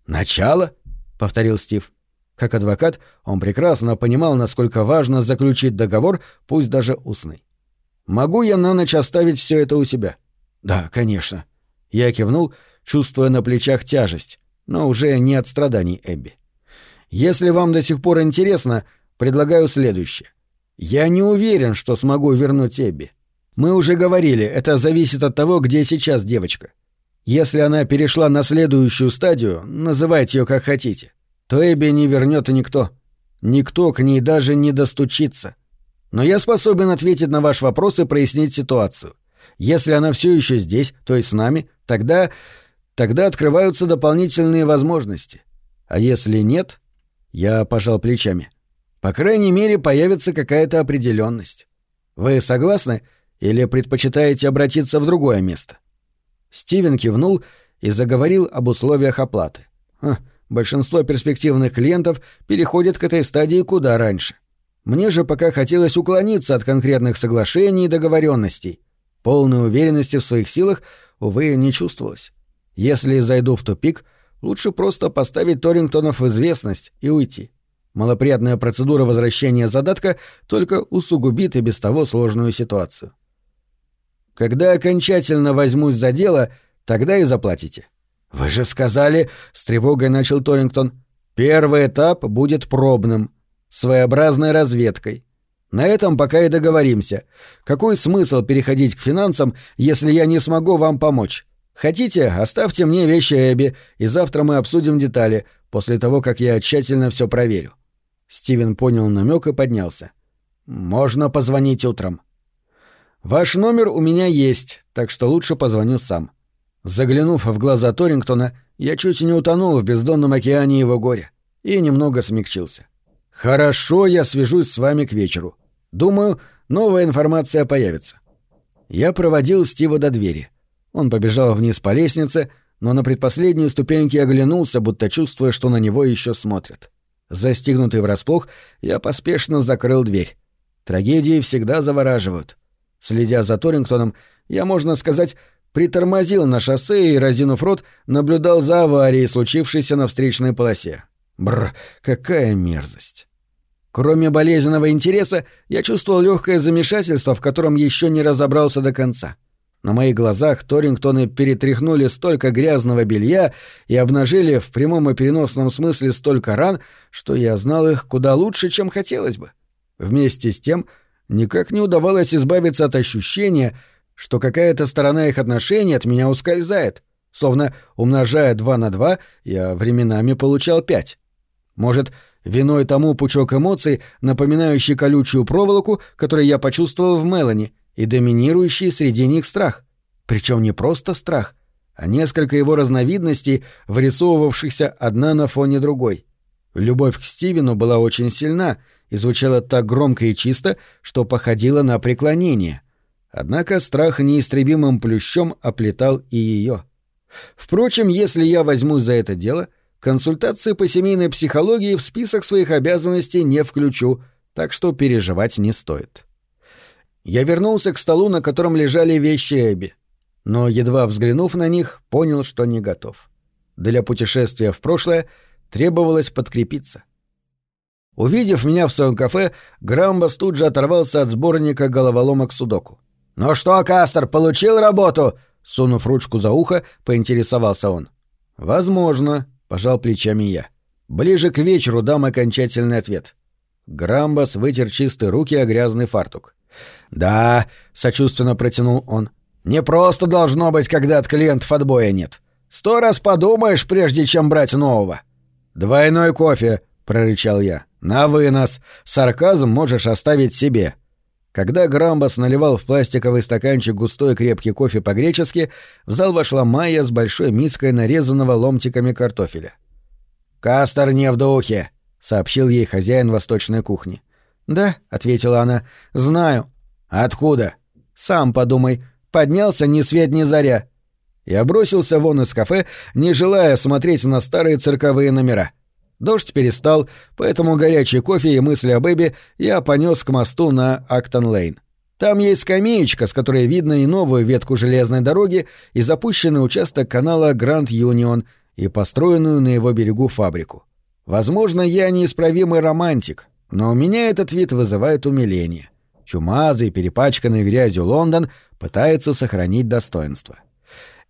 S2: «Начало?» — повторил Стив. Как адвокат, он прекрасно понимал, насколько важно заключить договор, пусть даже устный. «Могу я на ночь оставить все это у себя?» «Да, конечно». Я кивнул чувствуя на плечах тяжесть, но уже не от страданий Эбби. «Если вам до сих пор интересно, предлагаю следующее. Я не уверен, что смогу вернуть Эбби. Мы уже говорили, это зависит от того, где сейчас девочка. Если она перешла на следующую стадию, называйте ее как хотите, то Эбби не вернет никто. Никто к ней даже не достучится. Но я способен ответить на ваш вопрос и прояснить ситуацию. Если она все еще здесь, то есть с нами, тогда... тогда открываются дополнительные возможности. А если нет, я пожал плечами. По крайней мере, появится какая-то определенность. Вы согласны или предпочитаете обратиться в другое место? Стивен кивнул и заговорил об условиях оплаты. Ха, большинство перспективных клиентов переходят к этой стадии куда раньше. Мне же пока хотелось уклониться от конкретных соглашений и договоренностей. Полной уверенности в своих силах, увы, не чувствовалось. Если зайду в тупик, лучше просто поставить Торингтонов в известность и уйти. Малоприятная процедура возвращения задатка только усугубит и без того сложную ситуацию. Когда окончательно возьмусь за дело, тогда и заплатите. Вы же сказали, с тревогой начал Торингтон, первый этап будет пробным, своеобразной разведкой. На этом пока и договоримся. Какой смысл переходить к финансам, если я не смогу вам помочь? Хотите, оставьте мне вещи Эбби, и завтра мы обсудим детали, после того, как я тщательно все проверю. Стивен понял намек и поднялся. Можно позвонить утром. Ваш номер у меня есть, так что лучше позвоню сам. Заглянув в глаза Торингтона, я чуть не утонул в бездонном океане его горя и немного смягчился. Хорошо, я свяжусь с вами к вечеру. Думаю, новая информация появится. Я проводил Стива до двери. Он побежал вниз по лестнице, но на предпоследней ступеньке оглянулся, будто чувствуя, что на него еще смотрят. Застигнутый врасплох, я поспешно закрыл дверь. Трагедии всегда завораживают. Следя за Торингтоном, я, можно сказать, притормозил на шоссе и, разинув рот, наблюдал за аварией, случившейся на встречной полосе. Бр, какая мерзость. Кроме болезненного интереса, я чувствовал легкое замешательство, в котором еще не разобрался до конца. На моих глазах Торингтоны перетряхнули столько грязного белья и обнажили в прямом и переносном смысле столько ран, что я знал их куда лучше, чем хотелось бы. Вместе с тем, никак не удавалось избавиться от ощущения, что какая-то сторона их отношений от меня ускользает, словно, умножая два на два, я временами получал пять. Может, виной тому пучок эмоций, напоминающий колючую проволоку, которую я почувствовал в Мелани — и доминирующий среди них страх. Причем не просто страх, а несколько его разновидностей, вырисовывавшихся одна на фоне другой. Любовь к Стивену была очень сильна и звучала так громко и чисто, что походила на преклонение. Однако страх неистребимым плющом оплетал и ее. Впрочем, если я возьмусь за это дело, консультации по семейной психологии в список своих обязанностей не включу, так что переживать не стоит. Я вернулся к столу, на котором лежали вещи Эбби, но, едва взглянув на них, понял, что не готов. Для путешествия в прошлое требовалось подкрепиться. Увидев меня в своем кафе, Грамбас тут же оторвался от сборника головоломок Судоку. «Ну что, Кастер, получил работу?» Сунув ручку за ухо, поинтересовался он. «Возможно», — пожал плечами я. «Ближе к вечеру дам окончательный ответ». Грамбас вытер чистые руки о грязный фартук. «Да», — сочувственно протянул он, — «не просто должно быть, когда от клиентов отбоя нет. Сто раз подумаешь, прежде чем брать нового». «Двойной кофе», — прорычал я. «На вынос. Сарказм можешь оставить себе». Когда Грамбас наливал в пластиковый стаканчик густой крепкий кофе по-гречески, в зал вошла Майя с большой миской нарезанного ломтиками картофеля. «Кастер не в духе», — сообщил ей хозяин восточной кухни. «Да», — ответила она, — «знаю». «Откуда?» «Сам подумай. Поднялся ни свет ни заря». Я бросился вон из кафе, не желая смотреть на старые цирковые номера. Дождь перестал, поэтому горячий кофе и мысли о Бэби я понес к мосту на Актон-Лейн. Там есть скамеечка, с которой видно и новую ветку железной дороги, и запущенный участок канала Гранд Юнион, и построенную на его берегу фабрику. Возможно, я неисправимый романтик, но у меня этот вид вызывает умиление. Чумазый, перепачканный грязью Лондон пытается сохранить достоинство.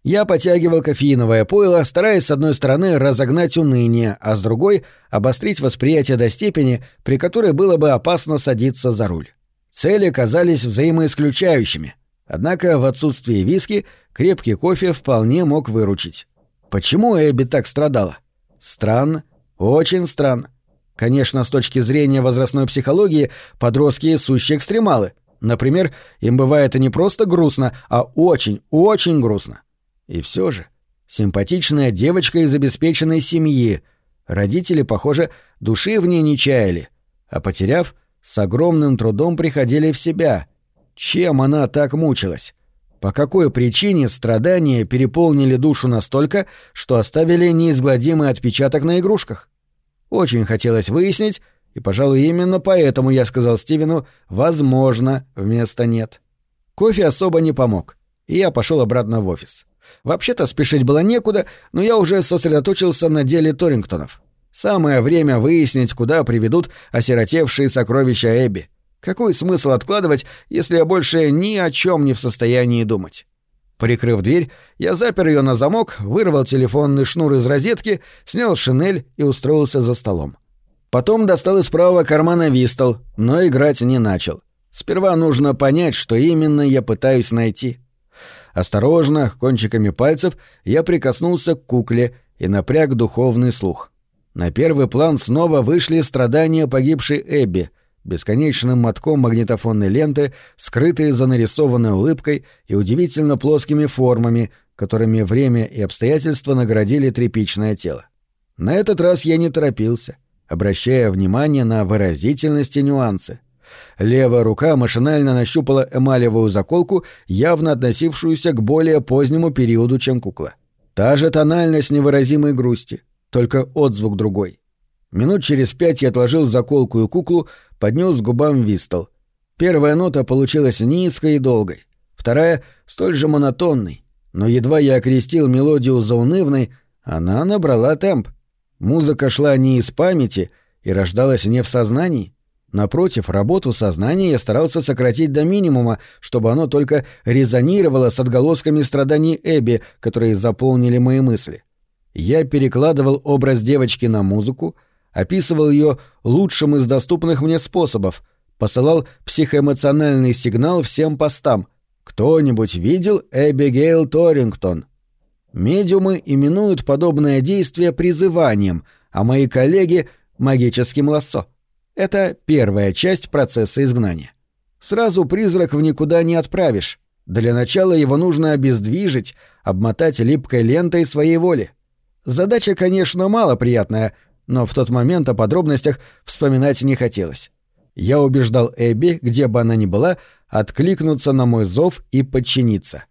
S2: Я потягивал кофеиновое пойло, стараясь с одной стороны разогнать уныние, а с другой — обострить восприятие до степени, при которой было бы опасно садиться за руль. Цели казались взаимоисключающими. Однако в отсутствии виски крепкий кофе вполне мог выручить. Почему Эбби так страдала? Странно, Очень странно. Конечно, с точки зрения возрастной психологии, подростки — сущие экстремалы. Например, им бывает не просто грустно, а очень, очень грустно. И все же, симпатичная девочка из обеспеченной семьи. Родители, похоже, души в ней не чаяли, а потеряв, с огромным трудом приходили в себя. Чем она так мучилась? По какой причине страдания переполнили душу настолько, что оставили неизгладимый отпечаток на игрушках? Очень хотелось выяснить, и, пожалуй, именно поэтому я сказал Стивену «возможно» вместо «нет». Кофе особо не помог, и я пошел обратно в офис. Вообще-то спешить было некуда, но я уже сосредоточился на деле Торингтонов. Самое время выяснить, куда приведут осиротевшие сокровища Эбби. Какой смысл откладывать, если я больше ни о чем не в состоянии думать? Прикрыв дверь, я запер ее на замок, вырвал телефонный шнур из розетки, снял шинель и устроился за столом. Потом достал из правого кармана вистол, но играть не начал. Сперва нужно понять, что именно я пытаюсь найти. Осторожно, кончиками пальцев, я прикоснулся к кукле и напряг духовный слух. На первый план снова вышли страдания погибшей Эбби — бесконечным мотком магнитофонной ленты, скрытые за нарисованной улыбкой и удивительно плоскими формами, которыми время и обстоятельства наградили тряпичное тело. На этот раз я не торопился, обращая внимание на выразительность и нюансы. Левая рука машинально нащупала эмалевую заколку, явно относившуюся к более позднему периоду, чем кукла. Та же тональность невыразимой грусти, только отзвук другой. Минут через пять я отложил заколку и куклу, поднес губам вистол. Первая нота получилась низкой и долгой, вторая — столь же монотонной, но едва я окрестил мелодию заунывной, она набрала темп. Музыка шла не из памяти и рождалась не в сознании. Напротив, работу сознания я старался сократить до минимума, чтобы оно только резонировало с отголосками страданий Эбби, которые заполнили мои мысли. Я перекладывал образ девочки на музыку, описывал ее лучшим из доступных мне способов, посылал психоэмоциональный сигнал всем постам. Кто-нибудь видел Эбигейл Торингтон? Медиумы именуют подобное действие призыванием, а мои коллеги — магическим лассо. Это первая часть процесса изгнания. Сразу призрак в никуда не отправишь. Для начала его нужно обездвижить, обмотать липкой лентой своей воли. Задача, конечно, малоприятная, но в тот момент о подробностях вспоминать не хотелось. Я убеждал Эбби, где бы она ни была, откликнуться на мой зов и подчиниться.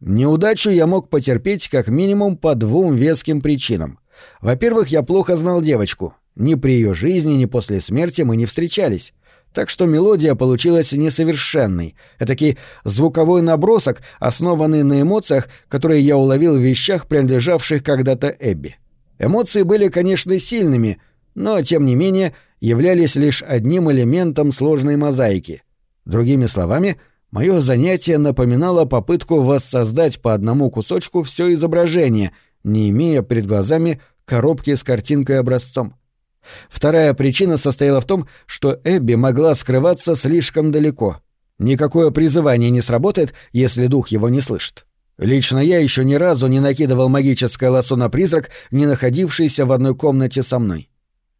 S2: Неудачу я мог потерпеть как минимум по двум веским причинам. Во-первых, я плохо знал девочку. Ни при ее жизни, ни после смерти мы не встречались. Так что мелодия получилась несовершенной. Этакий звуковой набросок, основанный на эмоциях, которые я уловил в вещах, принадлежавших когда-то Эбби. Эмоции были, конечно, сильными, но, тем не менее, являлись лишь одним элементом сложной мозаики. Другими словами, мое занятие напоминало попытку воссоздать по одному кусочку все изображение, не имея перед глазами коробки с картинкой образцом. Вторая причина состояла в том, что Эбби могла скрываться слишком далеко. Никакое призывание не сработает, если дух его не слышит. Лично я еще ни разу не накидывал магическое лосо на призрак, не находившийся в одной комнате со мной.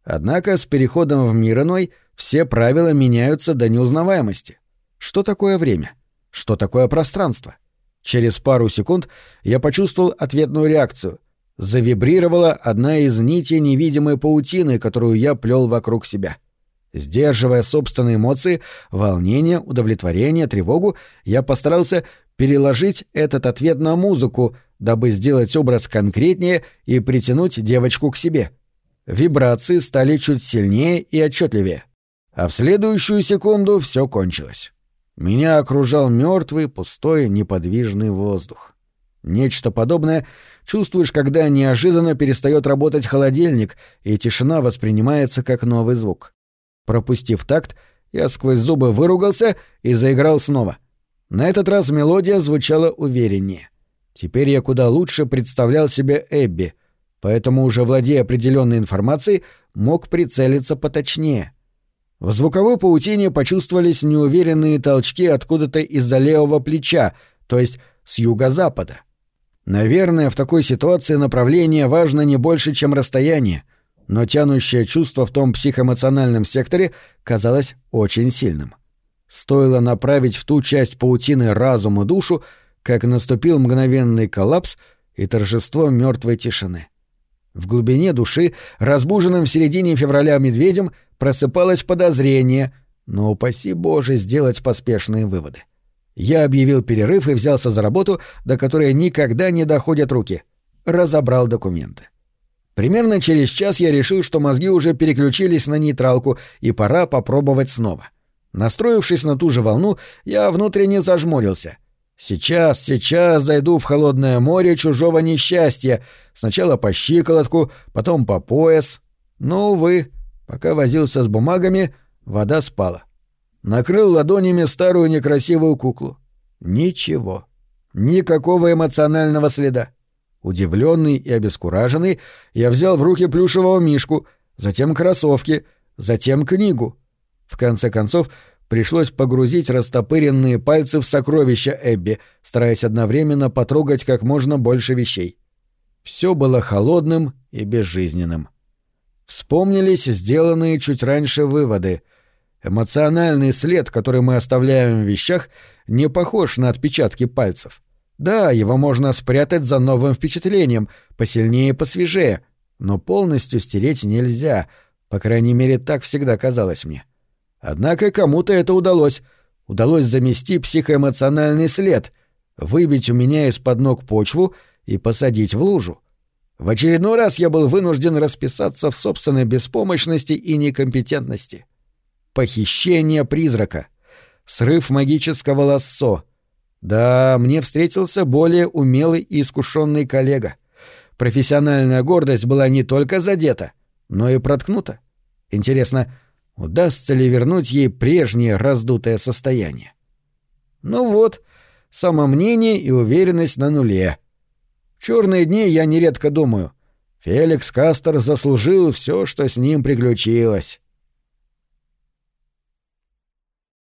S2: Однако с переходом в мир иной все правила меняются до неузнаваемости. Что такое время? Что такое пространство? Через пару секунд я почувствовал ответную реакцию. Завибрировала одна из нитей невидимой паутины, которую я плел вокруг себя. Сдерживая собственные эмоции, волнение, удовлетворение, тревогу, я постарался переложить этот ответ на музыку, дабы сделать образ конкретнее и притянуть девочку к себе. Вибрации стали чуть сильнее и отчетливее. А в следующую секунду все кончилось. Меня окружал мертвый, пустой, неподвижный воздух. Нечто подобное чувствуешь, когда неожиданно перестает работать холодильник, и тишина воспринимается как новый звук. Пропустив такт, я сквозь зубы выругался и заиграл снова — на этот раз мелодия звучала увереннее. Теперь я куда лучше представлял себе Эбби, поэтому, уже владея определенной информацией, мог прицелиться поточнее. В звуковой паутине почувствовались неуверенные толчки откуда-то из-за левого плеча, то есть с юго-запада. Наверное, в такой ситуации направление важно не больше, чем расстояние, но тянущее чувство в том психоэмоциональном секторе казалось очень сильным. Стоило направить в ту часть паутины разум и душу, как наступил мгновенный коллапс и торжество мертвой тишины. В глубине души, разбуженным в середине февраля медведем, просыпалось подозрение, но упаси Боже сделать поспешные выводы. Я объявил перерыв и взялся за работу, до которой никогда не доходят руки. Разобрал документы. Примерно через час я решил, что мозги уже переключились на нейтралку, и пора попробовать снова. Настроившись на ту же волну, я внутренне зажмурился. Сейчас, сейчас зайду в холодное море чужого несчастья. Сначала по щиколотку, потом по пояс. Но, увы, пока возился с бумагами, вода спала. Накрыл ладонями старую некрасивую куклу. Ничего. Никакого эмоционального следа. Удивленный и обескураженный, я взял в руки плюшевого мишку, затем кроссовки, затем книгу. В конце концов, пришлось погрузить растопыренные пальцы в сокровища Эбби, стараясь одновременно потрогать как можно больше вещей. Все было холодным и безжизненным. Вспомнились сделанные чуть раньше выводы — Эмоциональный след, который мы оставляем в вещах, не похож на отпечатки пальцев. Да, его можно спрятать за новым впечатлением, посильнее и посвежее, но полностью стереть нельзя, по крайней мере, так всегда казалось мне. Однако кому-то это удалось. Удалось замести психоэмоциональный след, выбить у меня из-под ног почву и посадить в лужу. В очередной раз я был вынужден расписаться в собственной беспомощности и некомпетентности. Похищение призрака. Срыв магического лассо. Да, мне встретился более умелый и искушенный коллега. Профессиональная гордость была не только задета, но и проткнута. Интересно, удастся ли вернуть ей прежнее раздутое состояние? Ну вот, самомнение и уверенность на нуле. В черные дни я нередко думаю, Феликс Кастер заслужил все, что с ним приключилось.